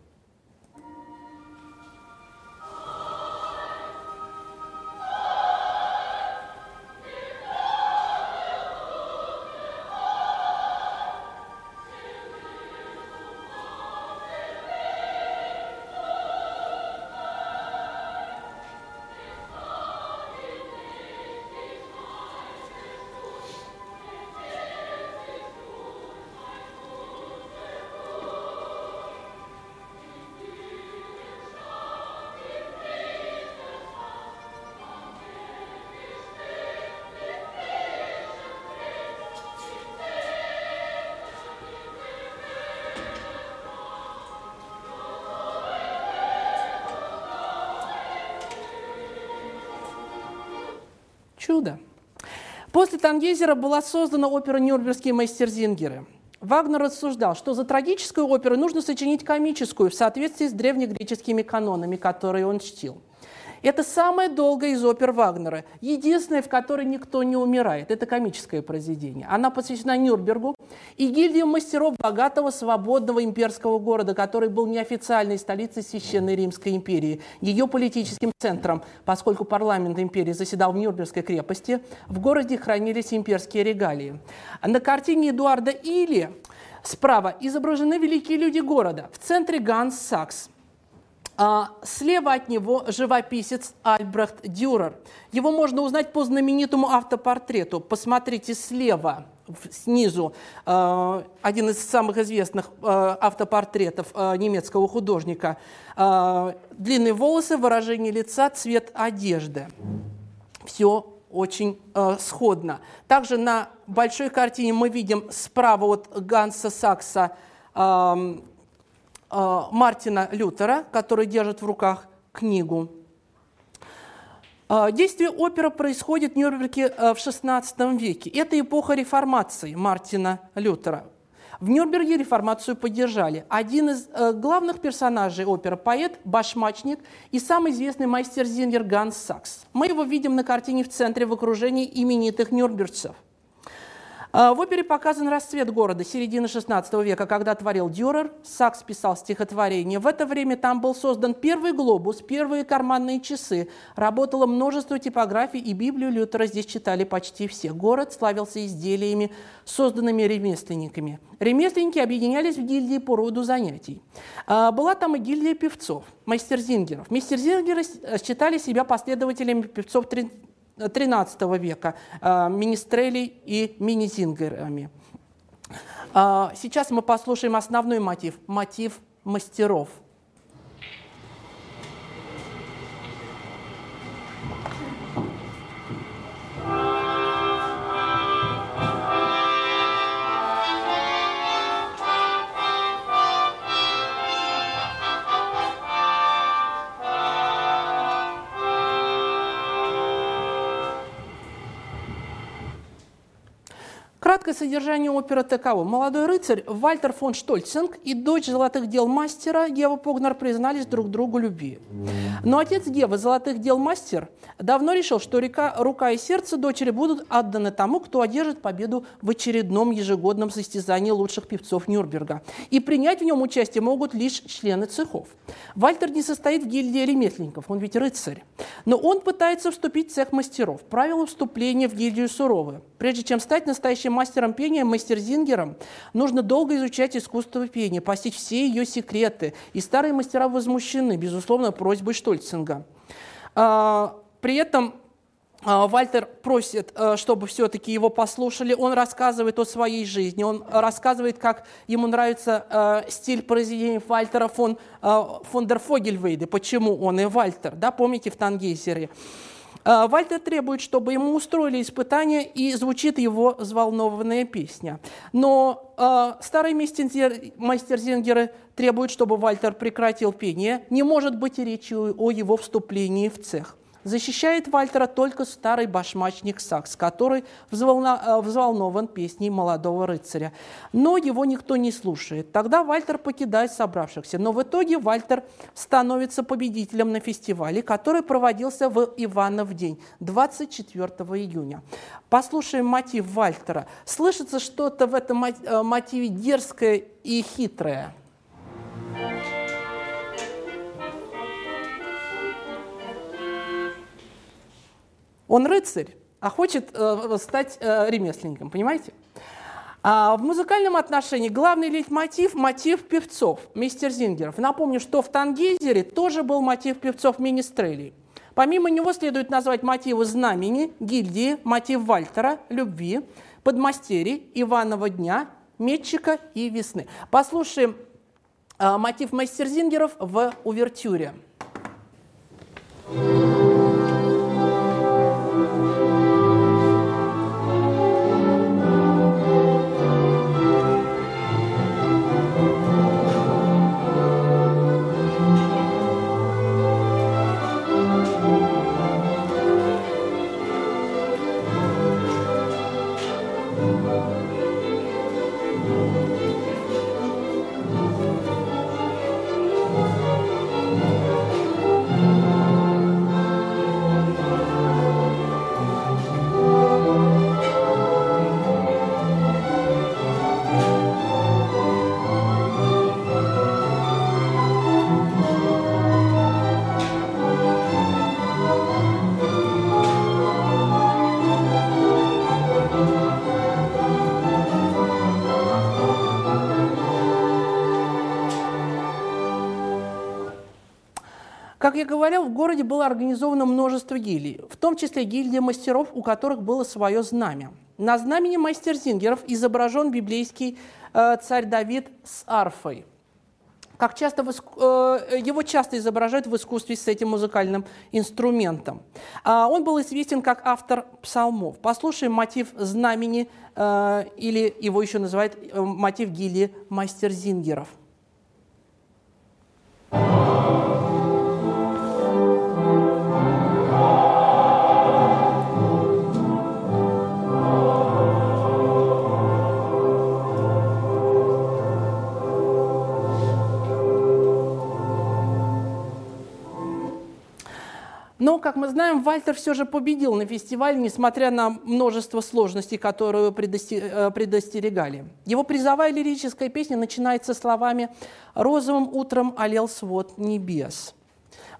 После Тангейзера была создана опера «Нюрнбергские мастерзингеры». Вагнер рассуждал, что за трагическую оперу нужно сочинить комическую в соответствии с древнегреческими канонами, которые он чтил. Это самая долгая из опер Вагнера, единственная, в которой никто не умирает. Это комическое произведение. Она посвящена Нюрнбергу и гильдии мастеров богатого свободного имперского города, который был неофициальной столицей Священной Римской империи, ее политическим центром, поскольку парламент империи заседал в Нюрнбергской крепости, в городе хранились имперские регалии. На картине Эдуарда Или справа изображены великие люди города. В центре Ганс Сакс – слева от него живописец Альбрехт Дюрер. Его можно узнать по знаменитому автопортрету. Посмотрите слева, снизу, а, один из самых известных а, автопортретов немецкого художника. Длинные волосы, выражение лица, цвет одежды. Все очень сходно. Также на большой картине мы видим справа от Ганса Сакса Мартина Лютера, который держит в руках книгу. А, действие оперы происходит в Нюрнберге э, в XVI веке. Это эпоха реформации Мартина Лютера. В Нюрнберге реформацию поддержали. Один из э, главных персонажей оперы – поэт, башмачник и самый известный мастер Зингер Ганс Сакс. Мы его видим на картине в центре в окружении именитых нюрнбергцев – в опере показан расцвет города середины XVI века, когда творил Дюрер, Сакс писал стихотворение. В это время там был создан первый глобус, первые карманные часы. Работало множество типографий, и Библию Лютера здесь читали почти все. Город славился изделиями, созданными ремесленниками. Ремесленники объединялись в гильдии по роду занятий. А, была там и гильдия певцов, мастерзингеров. Мастерзингеры считали себя последователями певцов XIII века э, министрелей и минизингерами. Э, сейчас мы послушаем основной мотив, мотив мастеров – Краткое содержание оперы таково. Молодой рыцарь Вальтер фон Штольцинг и дочь золотых дел мастера Гева Погнер признались друг другу любви. Но отец Гевы, золотых дел мастер, давно решил, что река, рука и сердце дочери будут отданы тому, кто одержит победу в очередном ежегодном состязании лучших певцов Нюрнберга. И принять в нем участие могут лишь члены цехов. Вальтер не состоит в гильдии ремесленников, он ведь рыцарь. Но он пытается вступить в цех мастеров. Правила вступления в гильдию суровы. Прежде чем стать настоящим мастером пения, мастерзингером, нужно долго изучать искусство пения, постичь все ее секреты. И старые мастера возмущены, безусловно, просьбой Штольцинга. А, при этом а, Вальтер просит, э, чтобы все-таки его послушали. Он рассказывает о своей жизни, он рассказывает, как ему нравится стиль произведения Вальтера фон, фон дер Фогельвейде, почему он и Вальтер, да, помните в Тангейзере. А, Вальтер требует, чтобы ему устроили испытание, и звучит его взволнованная песня. Но э, старые мастерзингеры требуют, чтобы Вальтер прекратил пение. Не может быть речи о его вступлении в цех. Защищает Вальтера только старый башмачник Сакс, который э, взволнован песней молодого рыцаря. Но его никто не слушает. Тогда Вальтер покидает собравшихся. Но в итоге Вальтер становится победителем на фестивале, который проводился в Иванов день, 24 июня. Послушаем мотив Вальтера. Слышится что-то в этом э, мотиве дерзкое и хитрое. Он рыцарь, а хочет э, стать э, ремесленником, понимаете? А в музыкальном отношении главный лейтмотив – мотив певцов, мистер Зингеров. Напомню, что в «Тангейзере» тоже был мотив певцов Министрелей. Помимо него следует назвать мотивы «Знамени», «Гильдии», мотив Вальтера, «Любви», «Подмастерий», «Иванова дня», «Метчика» и «Весны». Послушаем э, мотив Зингеров в увертюре. thank you я говорил, в городе было организовано множество гильдий, в том числе гильдия мастеров, у которых было свое знамя. На знамени мастерзингеров изображен библейский э, царь Давид с арфой. Как часто в, э, его часто изображают в искусстве с этим музыкальным инструментом. А он был известен как автор псалмов. Послушаем мотив знамени, э, или его еще называют э, мотив гильдии мастерзингеров. thank Но, как мы знаем, Вальтер все же победил на фестивале, несмотря на множество сложностей, которые э, предостерегали. Его призовая лирическая песня начинается словами «Розовым утром олел свод небес».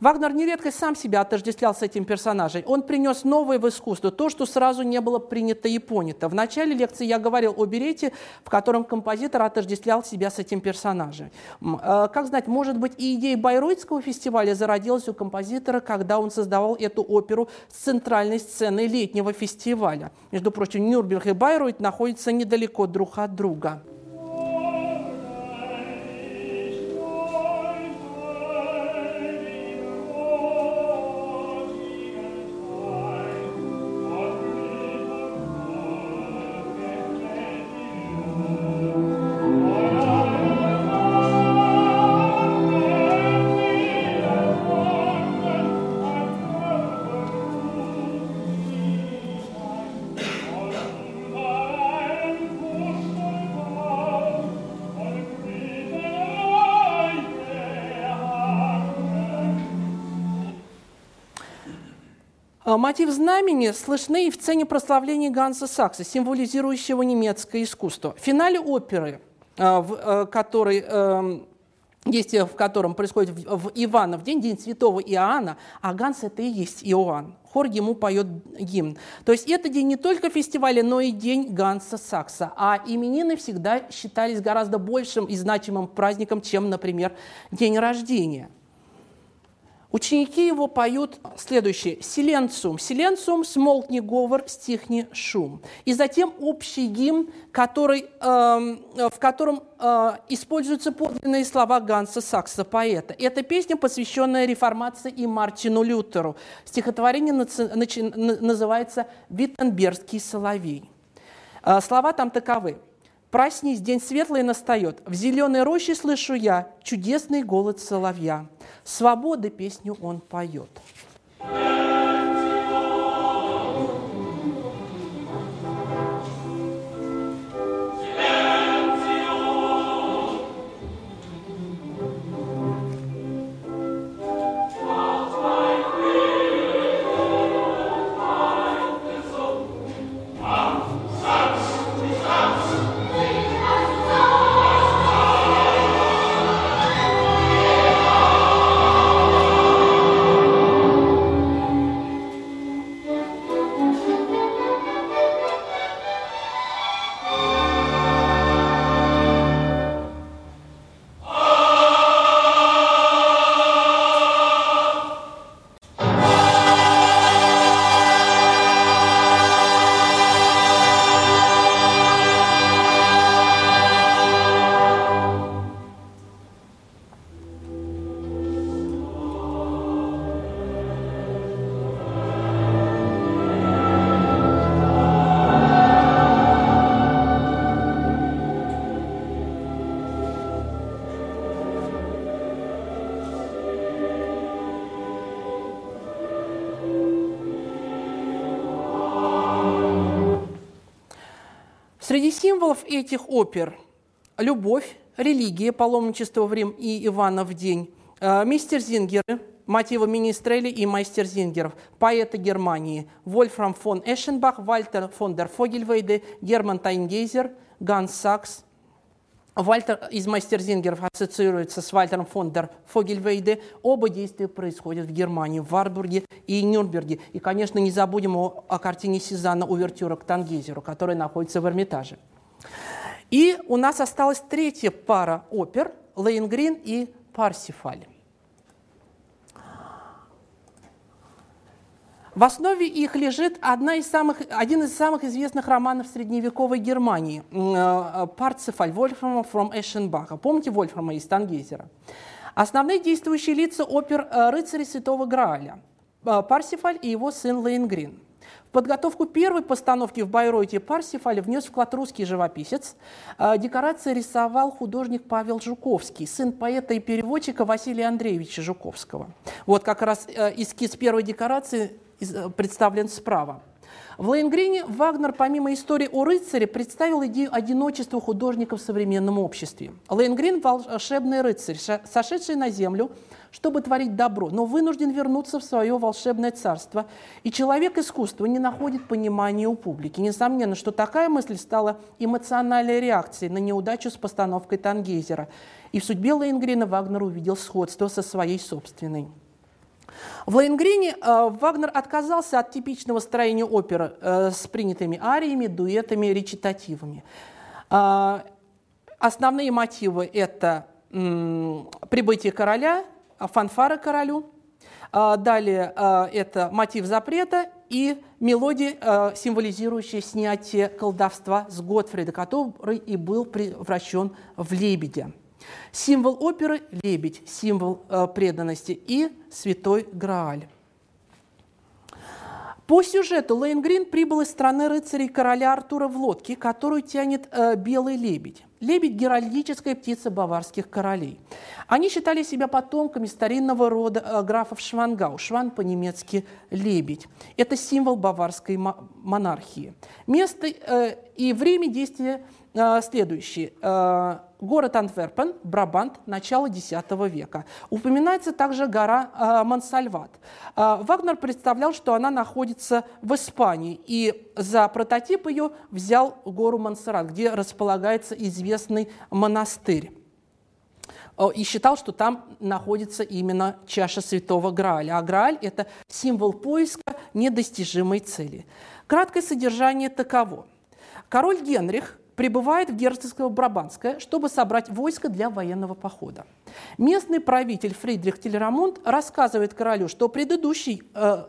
Вагнер нередко сам себя отождествлял с этим персонажем. Он принес новое в искусство, то, что сразу не было принято и понято. В начале лекции я говорил о берете, в котором композитор отождествлял себя с этим персонажем. Э, как знать, может быть, и идея Байройтского фестиваля зародилась у композитора, когда он создавал эту оперу с центральной сценой летнего фестиваля. Между прочим, Нюрнберг и Байройт находятся недалеко друг от друга. Мотив знамени слышны и в сцене прославления Ганса Сакса, символизирующего немецкое искусство. В финале оперы, а, в а, которой эм, действие в котором происходит в Ивана, в день, день святого Иоанна, а Ганс это и есть Иоанн. Хор ему поет гимн. То есть это день не только фестиваля, но и день Ганса Сакса. А именины всегда считались гораздо большим и значимым праздником, чем, например, день рождения – Ученики его поют следующее. «Силенциум, силенциум, смолкни говор, стихни шум». И затем общий гимн, который, э, в котором э, используются подлинные слова Ганса Сакса, поэта. Эта песня, посвященная реформации и Мартину Лютеру. Стихотворение называется «Виттенбергский соловей». Э, слова там таковы. Проснись, день светлый настает. В зеленой роще слышу я чудесный голос соловья. Свободы песню он поет. Среди этих опер – любовь, религия, паломничество в Рим и Иванов день, э, мейстерзингеры, мотивы менестрели и мейстерзингеров, поэты Германии, Вольфрам фон Эшенбах, Вальтер фон дер Фогельвейде, Герман Тангейзер, Ганс Сакс – Вальтер из Мейстерзингеров ассоциируется с Вальтером фон дер Фогельвейде. Оба действия происходят в Германии, в Вартбурге и Нюрнберге. И, конечно, не забудем о, о картине Сезанна «Увертюра к Тангейзеру», которая находится в Эрмитаже. И у нас осталась третья пара опер – Лейнгрин и Парсифаль. В основе их лежит одна из самых, один из самых известных романов средневековой Германии э, «Парцефаль» Вольфрама фром Эшенбаха. Помните Вольфрама из Тангейзера? Основные действующие лица опер э, «Рыцари Святого Грааля» э, Парсифаль и его сын Лейнгрин. В подготовку первой постановки в Байройте Парсифаль внес вклад русский живописец. Декорации рисовал художник Павел Жуковский, сын поэта и переводчика Василия Андреевича Жуковского. Вот как раз эскиз первой декорации Э, представлен справа. В Лейнгрине Вагнер, помимо истории о рыцаре, представил идею одиночества художника в современном обществе. Лейнгрин – волшебный рыцарь, сошедший на землю, чтобы творить добро, но вынужден вернуться в свое волшебное царство. И человек искусства не находит понимания у публики. Несомненно, что такая мысль стала эмоциональной реакцией на неудачу с постановкой Тангейзера. И в судьбе Лейнгрина Вагнер увидел сходство со своей собственной. В Лейнгрине э, Вагнер отказался от типичного строения оперы э, с принятыми ариями, дуэтами, речитативами. Э, основные мотивы – это прибытие короля, фанфары королю, далее это мотив запрета и мелодия, символизирующая снятие колдовства с Готфрида, который и был превращен в лебедя. Символ оперы – лебедь, символ преданности и святой Грааль. По сюжету Лейн Грин прибыл из страны рыцарей короля Артура в лодке, которую тянет э, белый лебедь. Лебедь – геральдическая птица баварских королей. Они считали себя потомками старинного рода э, графов Швангау. Шван по-немецки – лебедь. Это символ баварской монархии. Место э, и время действия э, следующие. Э, город Антверпен, Брабант, начало X века. Упоминается также гора э, Монсальват. Э, Вагнер представлял, что она находится в Испании, и за прототип ее взял гору Монсеррат, где располагается известный монастырь и считал, что там находится именно чаша святого Грааля. А Грааль – это символ поиска недостижимой цели. Краткое содержание таково. Король Генрих прибывает в герцогство Брабанское, чтобы собрать войско для военного похода. Местный правитель Фридрих Телерамонт рассказывает королю, что предыдущий э,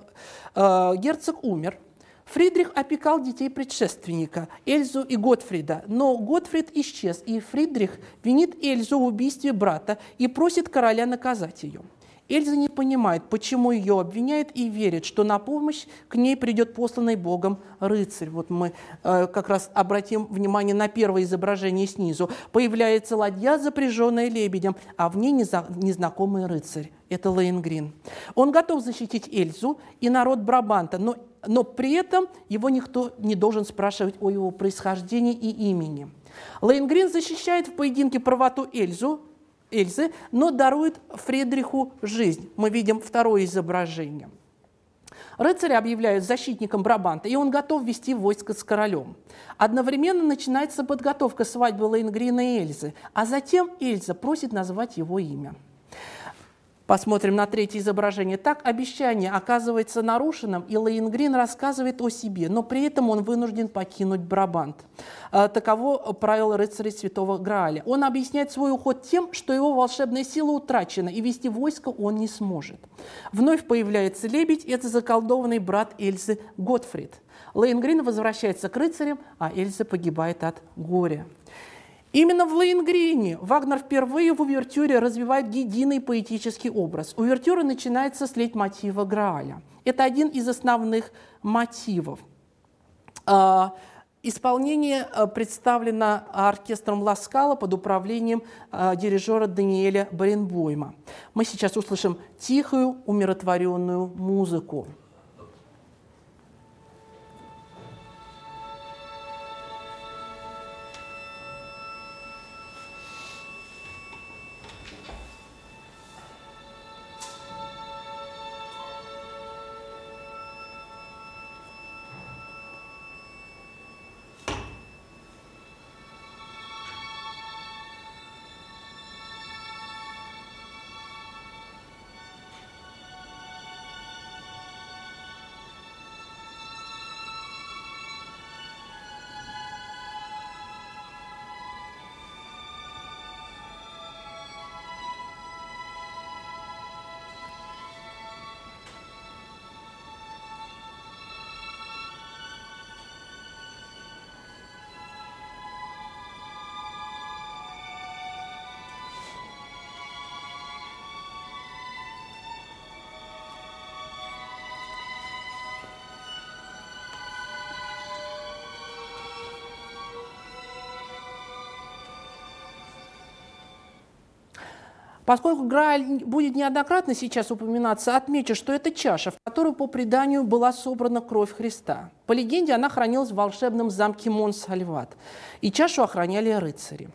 э, герцог умер, Фридрих опекал детей предшественника, Эльзу и Готфрида, но Готфрид исчез, и Фридрих винит Эльзу в убийстве брата и просит короля наказать ее. Эльза не понимает, почему ее обвиняют и верит, что на помощь к ней придет посланный Богом рыцарь. Вот мы э, как раз обратим внимание на первое изображение снизу. Появляется ладья, запряженная лебедем, а в ней незнакомый рыцарь. Это Лейнгрин. Он готов защитить Эльзу и народ Брабанта, но, но при этом его никто не должен спрашивать о его происхождении и имени. Лейнгрин защищает в поединке правоту Эльзу, Эльзы, но дарует Фридриху жизнь. Мы видим второе изображение. Рыцаря объявляют защитником Брабанта, и он готов вести войско с королем. Одновременно начинается подготовка свадьбы Лейнгрина и Эльзы, а затем Эльза просит назвать его имя – Посмотрим на третье изображение. Так обещание оказывается нарушенным, и Лейнгрин рассказывает о себе, но при этом он вынужден покинуть Брабант. А, таково правило рыцарей Святого Грааля. Он объясняет свой уход тем, что его волшебная сила утрачена, и вести войско он не сможет. Вновь появляется лебедь, это заколдованный брат Эльзы Готфрид. Лейнгрин возвращается к рыцарям, а Эльза погибает от горя. Именно в Лейнгрине Вагнер впервые в увертюре развивает единый поэтический образ. Увертюра начинается с лейтмотива Грааля. Это один из основных мотивов. А, исполнение а, представлено оркестром Ласкала под управлением а, дирижера Даниэля Баренбойма. Мы сейчас услышим тихую, умиротворенную музыку. Поскольку Грааль будет неоднократно сейчас упоминаться, отмечу, что это чаша, в которую по преданию была собрана кровь Христа. По легенде, она хранилась в волшебном замке Монсальват, и чашу охраняли рыцари.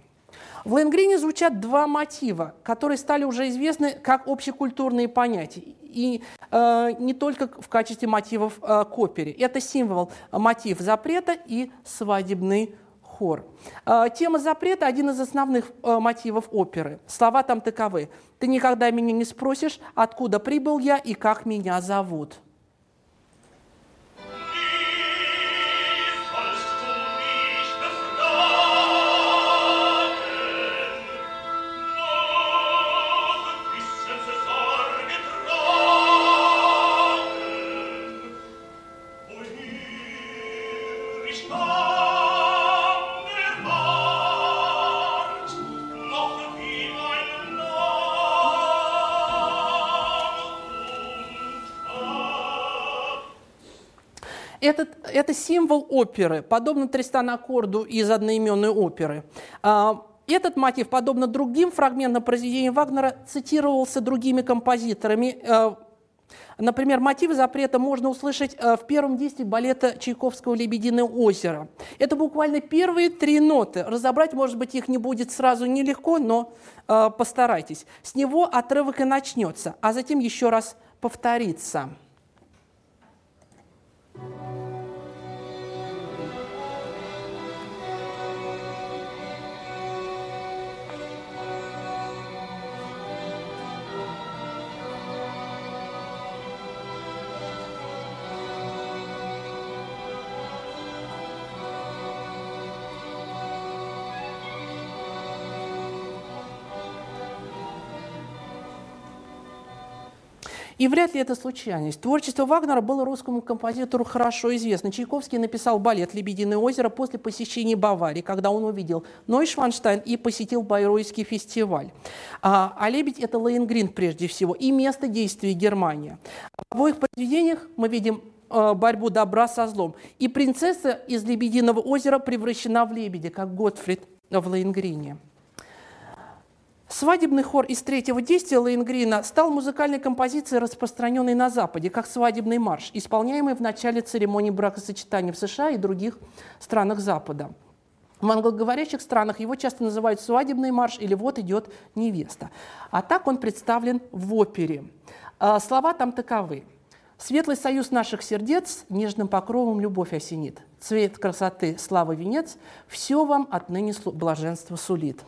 В Ленгрине звучат два мотива, которые стали уже известны как общекультурные понятия, и э, не только в качестве мотивов э, к опере. Это символ, э, мотив запрета и свадебный хор. Э, тема запрета – один из основных э, мотивов оперы. Слова там таковы. «Ты никогда меня не спросишь, откуда прибыл я и как меня зовут». Это символ оперы, подобно Тристан-аккорду из одноименной оперы. А, этот мотив, подобно другим фрагментам произведения Вагнера, цитировался другими композиторами. А, например, мотив запрета можно услышать а, в первом действии балета Чайковского «Лебединое озеро». Это буквально первые три ноты. Разобрать, может быть, их не будет сразу нелегко, но постарайтесь. С него отрывок и начнется, а затем еще раз повторится. И вряд ли это случайность. Творчество Вагнера было русскому композитору хорошо известно. Чайковский написал балет «Лебединое озеро» после посещения Баварии, когда он увидел Нойшванштайн и посетил Байройский фестиваль. А, а «Лебедь» — это Лейнгрин прежде всего, и место действия Германия. В обоих произведениях мы видим э, борьбу добра со злом. И принцесса из «Лебединого озера» превращена в лебедя, как Готфрид в Лейнгрине. Свадебный хор из третьего действия Лейнгрина стал музыкальной композицией, распространенной на Западе, как свадебный марш, исполняемый в начале церемонии бракосочетания в США и других странах Запада. В англоговорящих странах его часто называют свадебный марш или «Вот идет невеста». А так он представлен в опере. А, слова там таковы. «Светлый союз наших сердец нежным покровом любовь осенит. Цвет красоты, слава венец, все вам отныне блаженство сулит».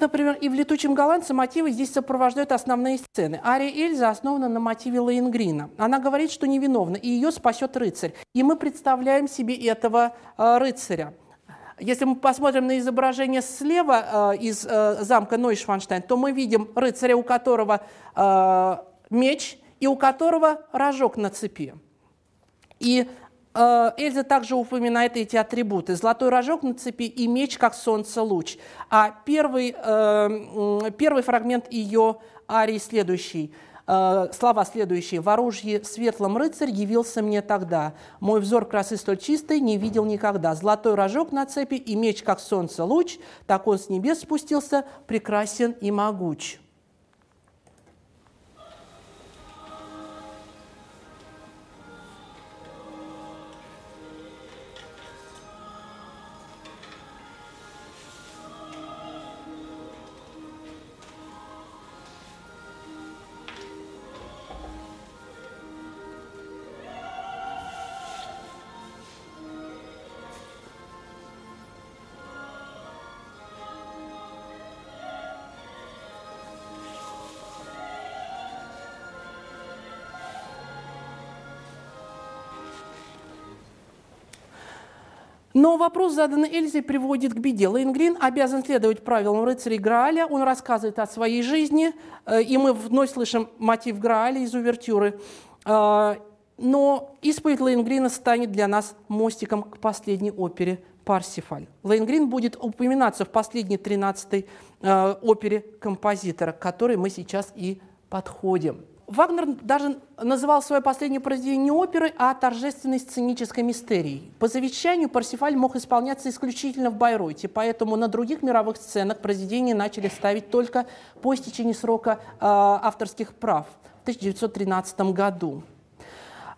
Например, и в «Летучем голландце» мотивы здесь сопровождают основные сцены. Ария Эльза основана на мотиве Лейнгрина. Она говорит, что невиновна, и ее спасет рыцарь. И мы представляем себе этого э, рыцаря. Если мы посмотрим на изображение слева э, из э, замка Нойшванштайн, то мы видим рыцаря, у которого э, меч и у которого рожок на цепи. И Эльза также упоминает эти атрибуты. Золотой рожок на цепи и меч, как солнце луч. А первый, э, первый фрагмент ее арии следующий – Э, слова следующие. «В оружии светлом рыцарь явился мне тогда. Мой взор красы столь чистый не видел никогда. Золотой рожок на цепи и меч, как солнце луч, так он с небес спустился, прекрасен и могуч». Вопрос, заданный Эльзе, приводит к беде. Лейнгрин обязан следовать правилам рыцарей Грааля. Он рассказывает о своей жизни, э, и мы вновь слышим мотив Грааля из увертюры. Э, но исповедь Лейнгрина станет для нас мостиком к последней опере «Парсифаль». Лейнгрин будет упоминаться в последней 13-й э, опере композитора, к которой мы сейчас и подходим. Вагнер даже называл свое последнее произведение не оперой, а торжественной сценической мистерией. По завещанию Парсифаль мог исполняться исключительно в Байройте, поэтому на других мировых сценах произведения начали ставить только по истечении срока э, авторских прав в 1913 году.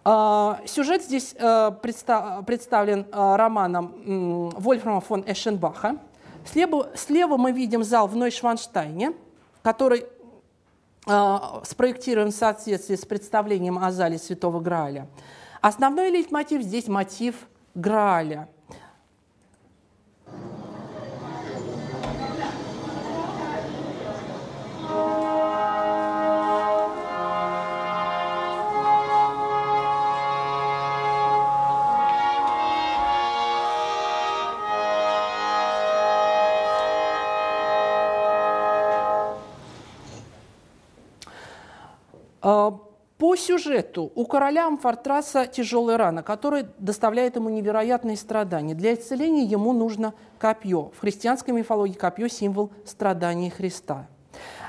Э, сюжет здесь э, предста представлен э, романом э, Вольфрама фон Эшенбаха. Слева, слева мы видим зал в Нойшванштайне, который спроектирован в соответствии с представлением о зале Святого Грааля. Основной лейтмотив здесь мотив Грааля – сюжету у короля Амфортраса тяжелая рана, которая доставляет ему невероятные страдания. Для исцеления ему нужно копье. В христианской мифологии копье – символ страданий Христа.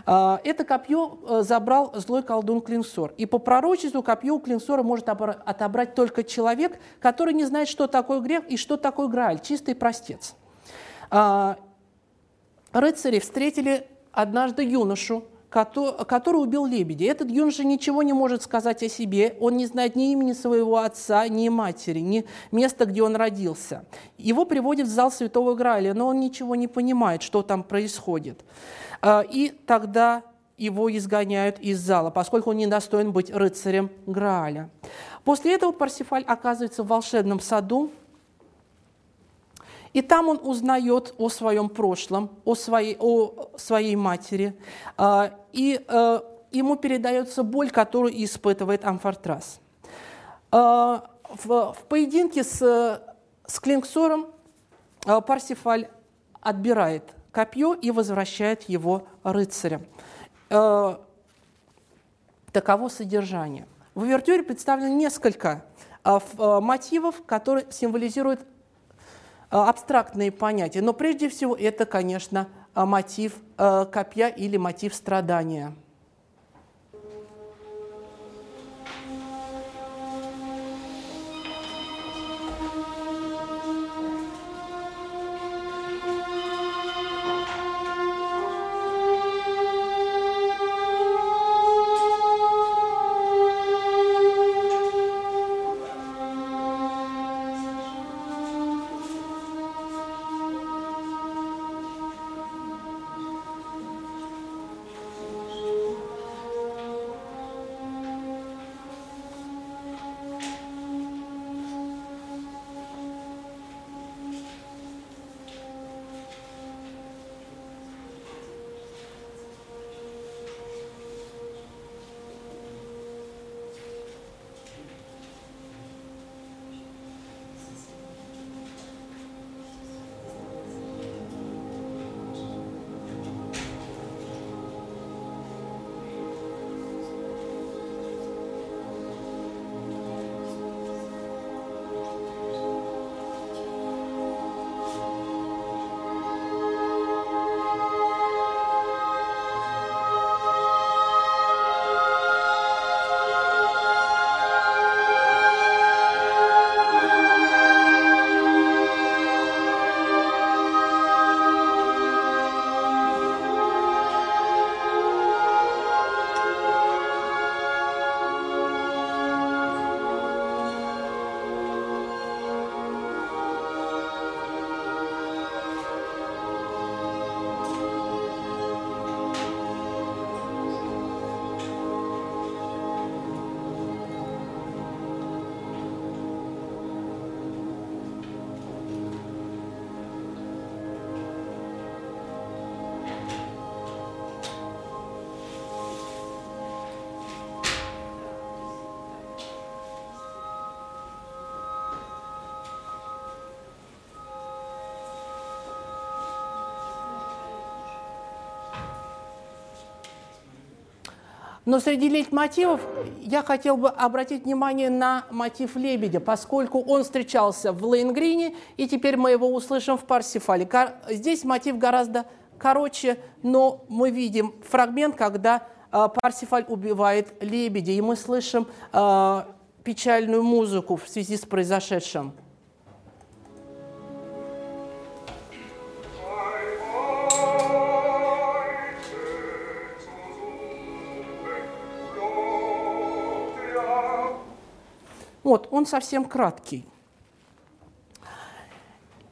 А, это копье э, забрал злой колдун Клинсор. И по пророчеству копье у Клинсора может отобрать только человек, который не знает, что такое грех и что такое Грааль, чистый простец. А, рыцари встретили однажды юношу, который убил лебедя. Этот юноша ничего не может сказать о себе, он не знает ни имени своего отца, ни матери, ни места, где он родился. Его приводят в зал Святого Грааля, но он ничего не понимает, что там происходит. А, и тогда его изгоняют из зала, поскольку он не достоин быть рыцарем Грааля. После этого Парсифаль оказывается в волшебном саду, и там он узнает о своем прошлом, о своей, о своей матери, а, и э, ему передается боль, которую испытывает Амфортрас. А, в, в поединке с, с Клинксором а, Парсифаль отбирает копье и возвращает его рыцарям. Таково содержание. В увертюре представлено несколько мотивов, которые символизируют абстрактные понятия. Но прежде всего это, конечно, э, мотив э, копья или мотив страдания. Но среди лейтмотивов я хотел бы обратить внимание на мотив «Лебедя», поскольку он встречался в Лейнгрине, и теперь мы его услышим в Парсифале. Здесь мотив гораздо короче, но мы видим фрагмент, когда э, Парсифаль убивает лебедя, и мы слышим э, печальную музыку в связи с произошедшим. Вот, он совсем краткий.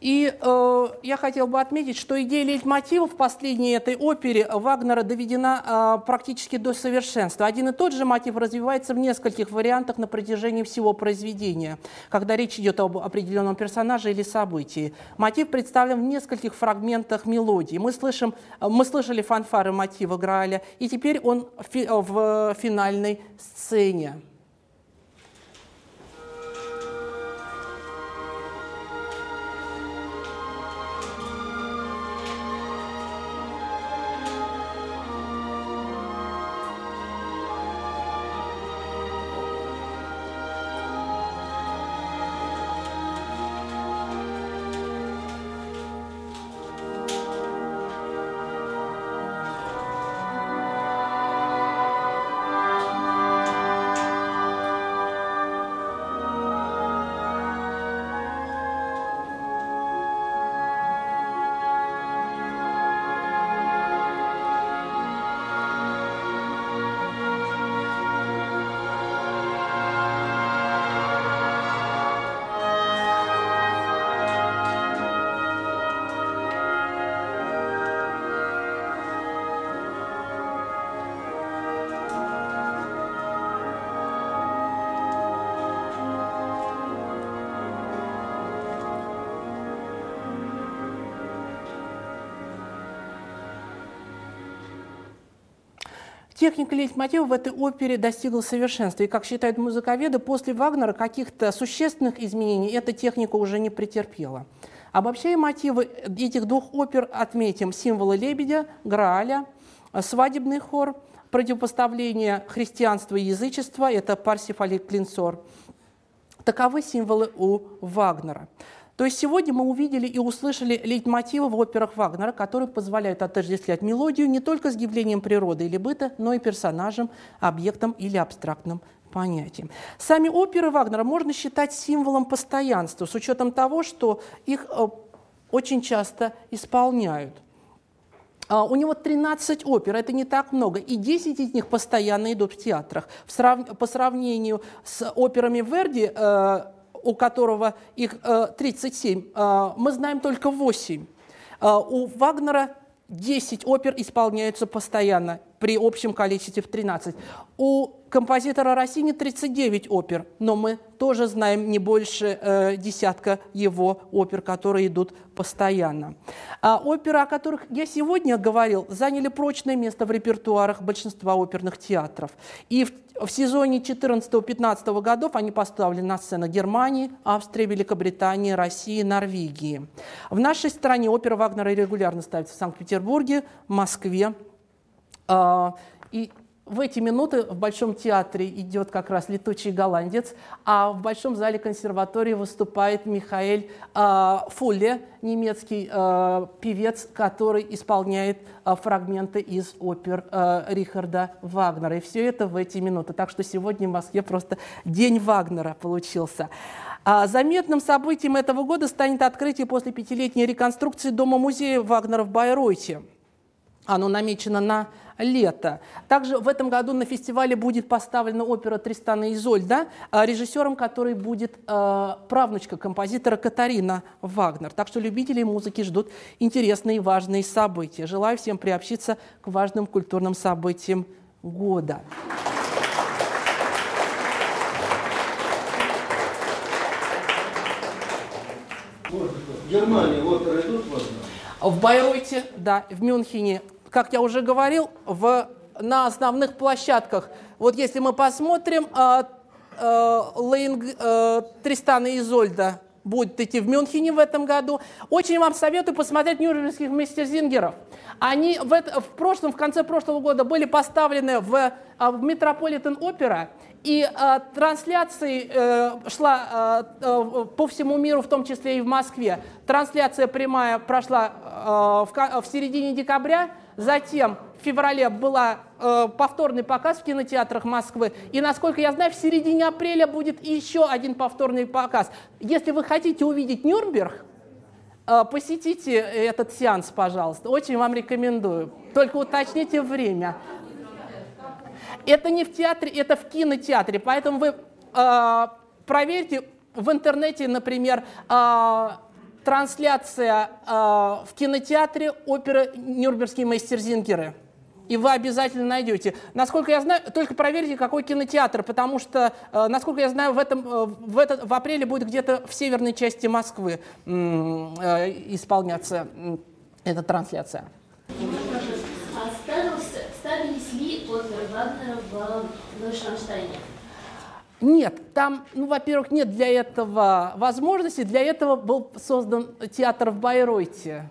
И э, я хотел бы отметить, что идея лейтмотива в последней этой опере Вагнера доведена э, практически до совершенства. Один и тот же мотив развивается в нескольких вариантах на протяжении всего произведения, когда речь идет об определенном персонаже или событии. Мотив представлен в нескольких фрагментах мелодии. Мы, слышим, мы слышали фанфары мотива Грааля, и теперь он в, в финальной сцене. Техника лейтмотива в этой опере достигла совершенства. И, как считают музыковеды, после Вагнера каких-то существенных изменений эта техника уже не претерпела. Обобщая мотивы этих двух опер, отметим символы лебедя, Грааля, свадебный хор, противопоставление христианства и язычества, это Парсифаль и Клинсор. Таковы символы у Вагнера. То есть сегодня мы увидели и услышали лейтмотивы в операх Вагнера, которые позволяют отождествлять мелодию не только с явлением природы или быта, но и персонажем, объектом или абстрактным понятием. Сами оперы Вагнера можно считать символом постоянства, с учетом того, что их э, очень часто исполняют. А, у него 13 опер, это не так много, и 10 из них постоянно идут в театрах. По сравнению с операми Верди, э, у которого их 37, э, э, мы знаем только 8. Э, у Вагнера 10 опер исполняются постоянно при общем количестве в 13. У композитора Россини 39 опер, но мы тоже знаем не больше э, десятка его опер, которые идут постоянно. А оперы, о которых я сегодня говорил, заняли прочное место в репертуарах большинства оперных театров. И в, в сезоне 14-15 годов они поставлены на сценах Германии, Австрии, Великобритании, России, Норвегии. В нашей стране опера Вагнера регулярно ставится в Санкт-Петербурге, Москве, и в эти минуты в Большом театре идет как раз «Летучий голландец», а в Большом зале консерватории выступает Михаэль э, немецкий э, певец, который исполняет фрагменты из опер Рихарда Вагнера. И все это в эти минуты. Так что сегодня в Москве просто день Вагнера получился. А заметным событием этого года станет открытие после пятилетней реконструкции Дома-музея Вагнера в Байройте. Оно намечено на лето. Также в этом году на фестивале будет поставлена опера Тристана и Изольда, а, режиссером которой будет э, правнучка композитора Катарина Вагнер. Так что любители музыки ждут интересные и важные события. Желаю всем приобщиться к важным культурным событиям года. Германия, оперы идут в В Байройте, да, в Мюнхене как я уже говорил, в, на основных площадках. Вот если мы посмотрим, э, э, Лейнг, э, Тристана и Изольда будет идти в Мюнхене в этом году. Очень вам советую посмотреть нюрнбергских мастерзингеров. Они в, это, в прошлом, в конце прошлого года были поставлены в, а, в Метрополитен Опера, и э, трансляция э, шла э, э, по всему миру, в том числе и в Москве. Трансляция прямая прошла э, в, в середине декабря, затем в феврале была э, повторный показ в кинотеатрах Москвы. И, насколько я знаю, в середине апреля будет еще один повторный показ. Если вы хотите увидеть Нюрнберг, э, посетите этот сеанс, пожалуйста. Очень вам рекомендую. Только уточните время. Это не в театре, это в кинотеатре. Поэтому вы э, проверьте в интернете, например, э, трансляция э, в кинотеатре оперы «Нюрнбергские мастерзингеры» и вы обязательно найдете. Насколько я знаю, только проверьте, какой кинотеатр, потому что, э, насколько я знаю, в, этом, э, в, этот, в апреле будет где-то в северной части Москвы э, исполняться эта трансляция. Нет, там, ну, во-первых, нет для этого возможности. Для этого был создан театр в Байройте.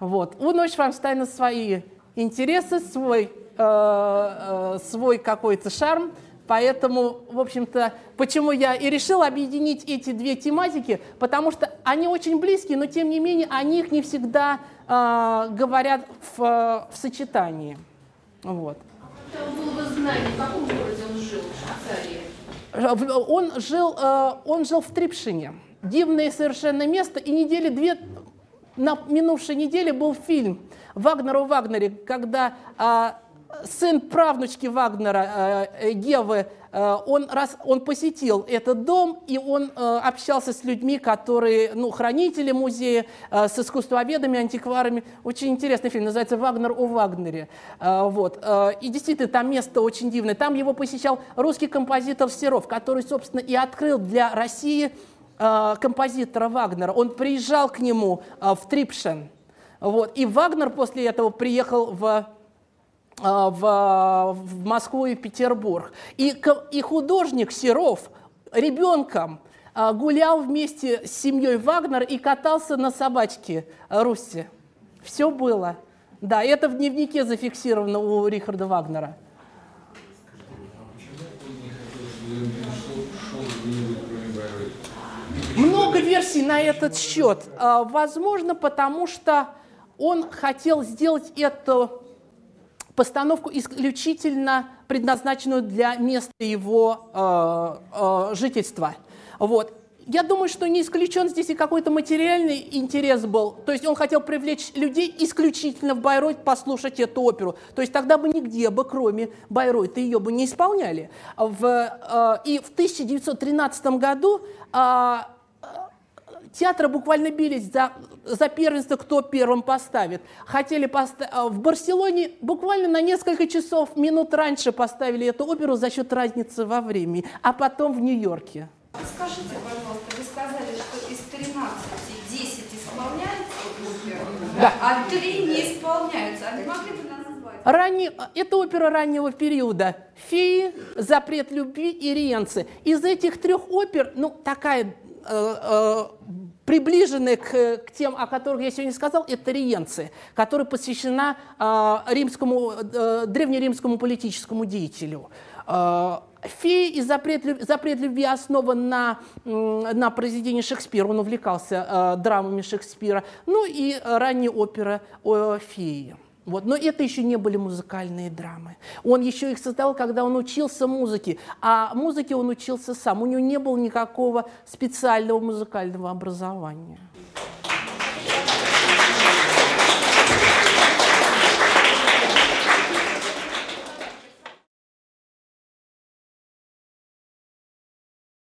Вот. У Нойшванштайна свои интересы, свой, э, э, свой какой-то шарм. Поэтому, в общем-то, почему я и решил объединить эти две тематики, потому что они очень близкие, но тем не менее они их не всегда э, говорят в, в сочетании. Вот. Он жил? Жил, э, он жил в Трипшине. Дивное совершенно место. И недели две, на минувшей неделе был фильм Вагнер о Вагнере, когда а, сын правнучки Вагнера, э, Гевы, э, он, раз, он посетил этот дом, и он э, общался с людьми, которые, ну, хранители музея, с искусствоведами, антикварами. Очень интересный фильм, называется «Вагнер о Вагнере». Вот. И действительно, там место очень дивное. Там его посещал русский композитор Серов, который, собственно, и открыл для России композитора Вагнера. Он приезжал к нему в Трипшен, вот. И Вагнер после этого приехал в в, в Москву и Петербург. И, и художник Серов ребенком а, гулял вместе с семьей Вагнер и катался на собачке Руси. Все было. Да, это в дневнике зафиксировано у Рихарда Вагнера. Много версий на этот счет. А, возможно, потому что он хотел сделать эту постановку исключительно предназначенную для места его э, э, жительства. Вот. Я думаю, что не исключен здесь и какой-то материальный интерес был. То есть он хотел привлечь людей исключительно в Байройт послушать эту оперу. То есть тогда бы нигде бы, кроме Байройта, ее бы не исполняли. В, э, и в 1913 году э, Театры буквально бились за, за первенство, кто первым поставит. Хотели поста- а, в Барселоне буквально на несколько часов, минут раньше поставили эту оперу за счет разницы во времени, а потом в Нью-Йорке. Скажите, пожалуйста, вы сказали, что из 13 10 исполняются оперы, да. а 3 не исполняются. А не могли бы назвать? Ранне... Это опера раннего периода. «Феи», «Запрет любви» и «Риенцы». Из этих трех опер, ну, такая Э, э, приближенные к, к тем, о которых я сегодня сказал, это Риенцы, которая посвящена э, римскому, древнеримскому политическому деятелю. «Феи» и запрет, «Запрет любви» основан на, на произведении Шекспира, он увлекался драмами Шекспира, ну и ранняя опера о «Феи». Вот. Но это еще не были музыкальные драмы. Он еще их создал, когда он учился музыке. А музыке он учился сам. У него не было никакого специального музыкального образования.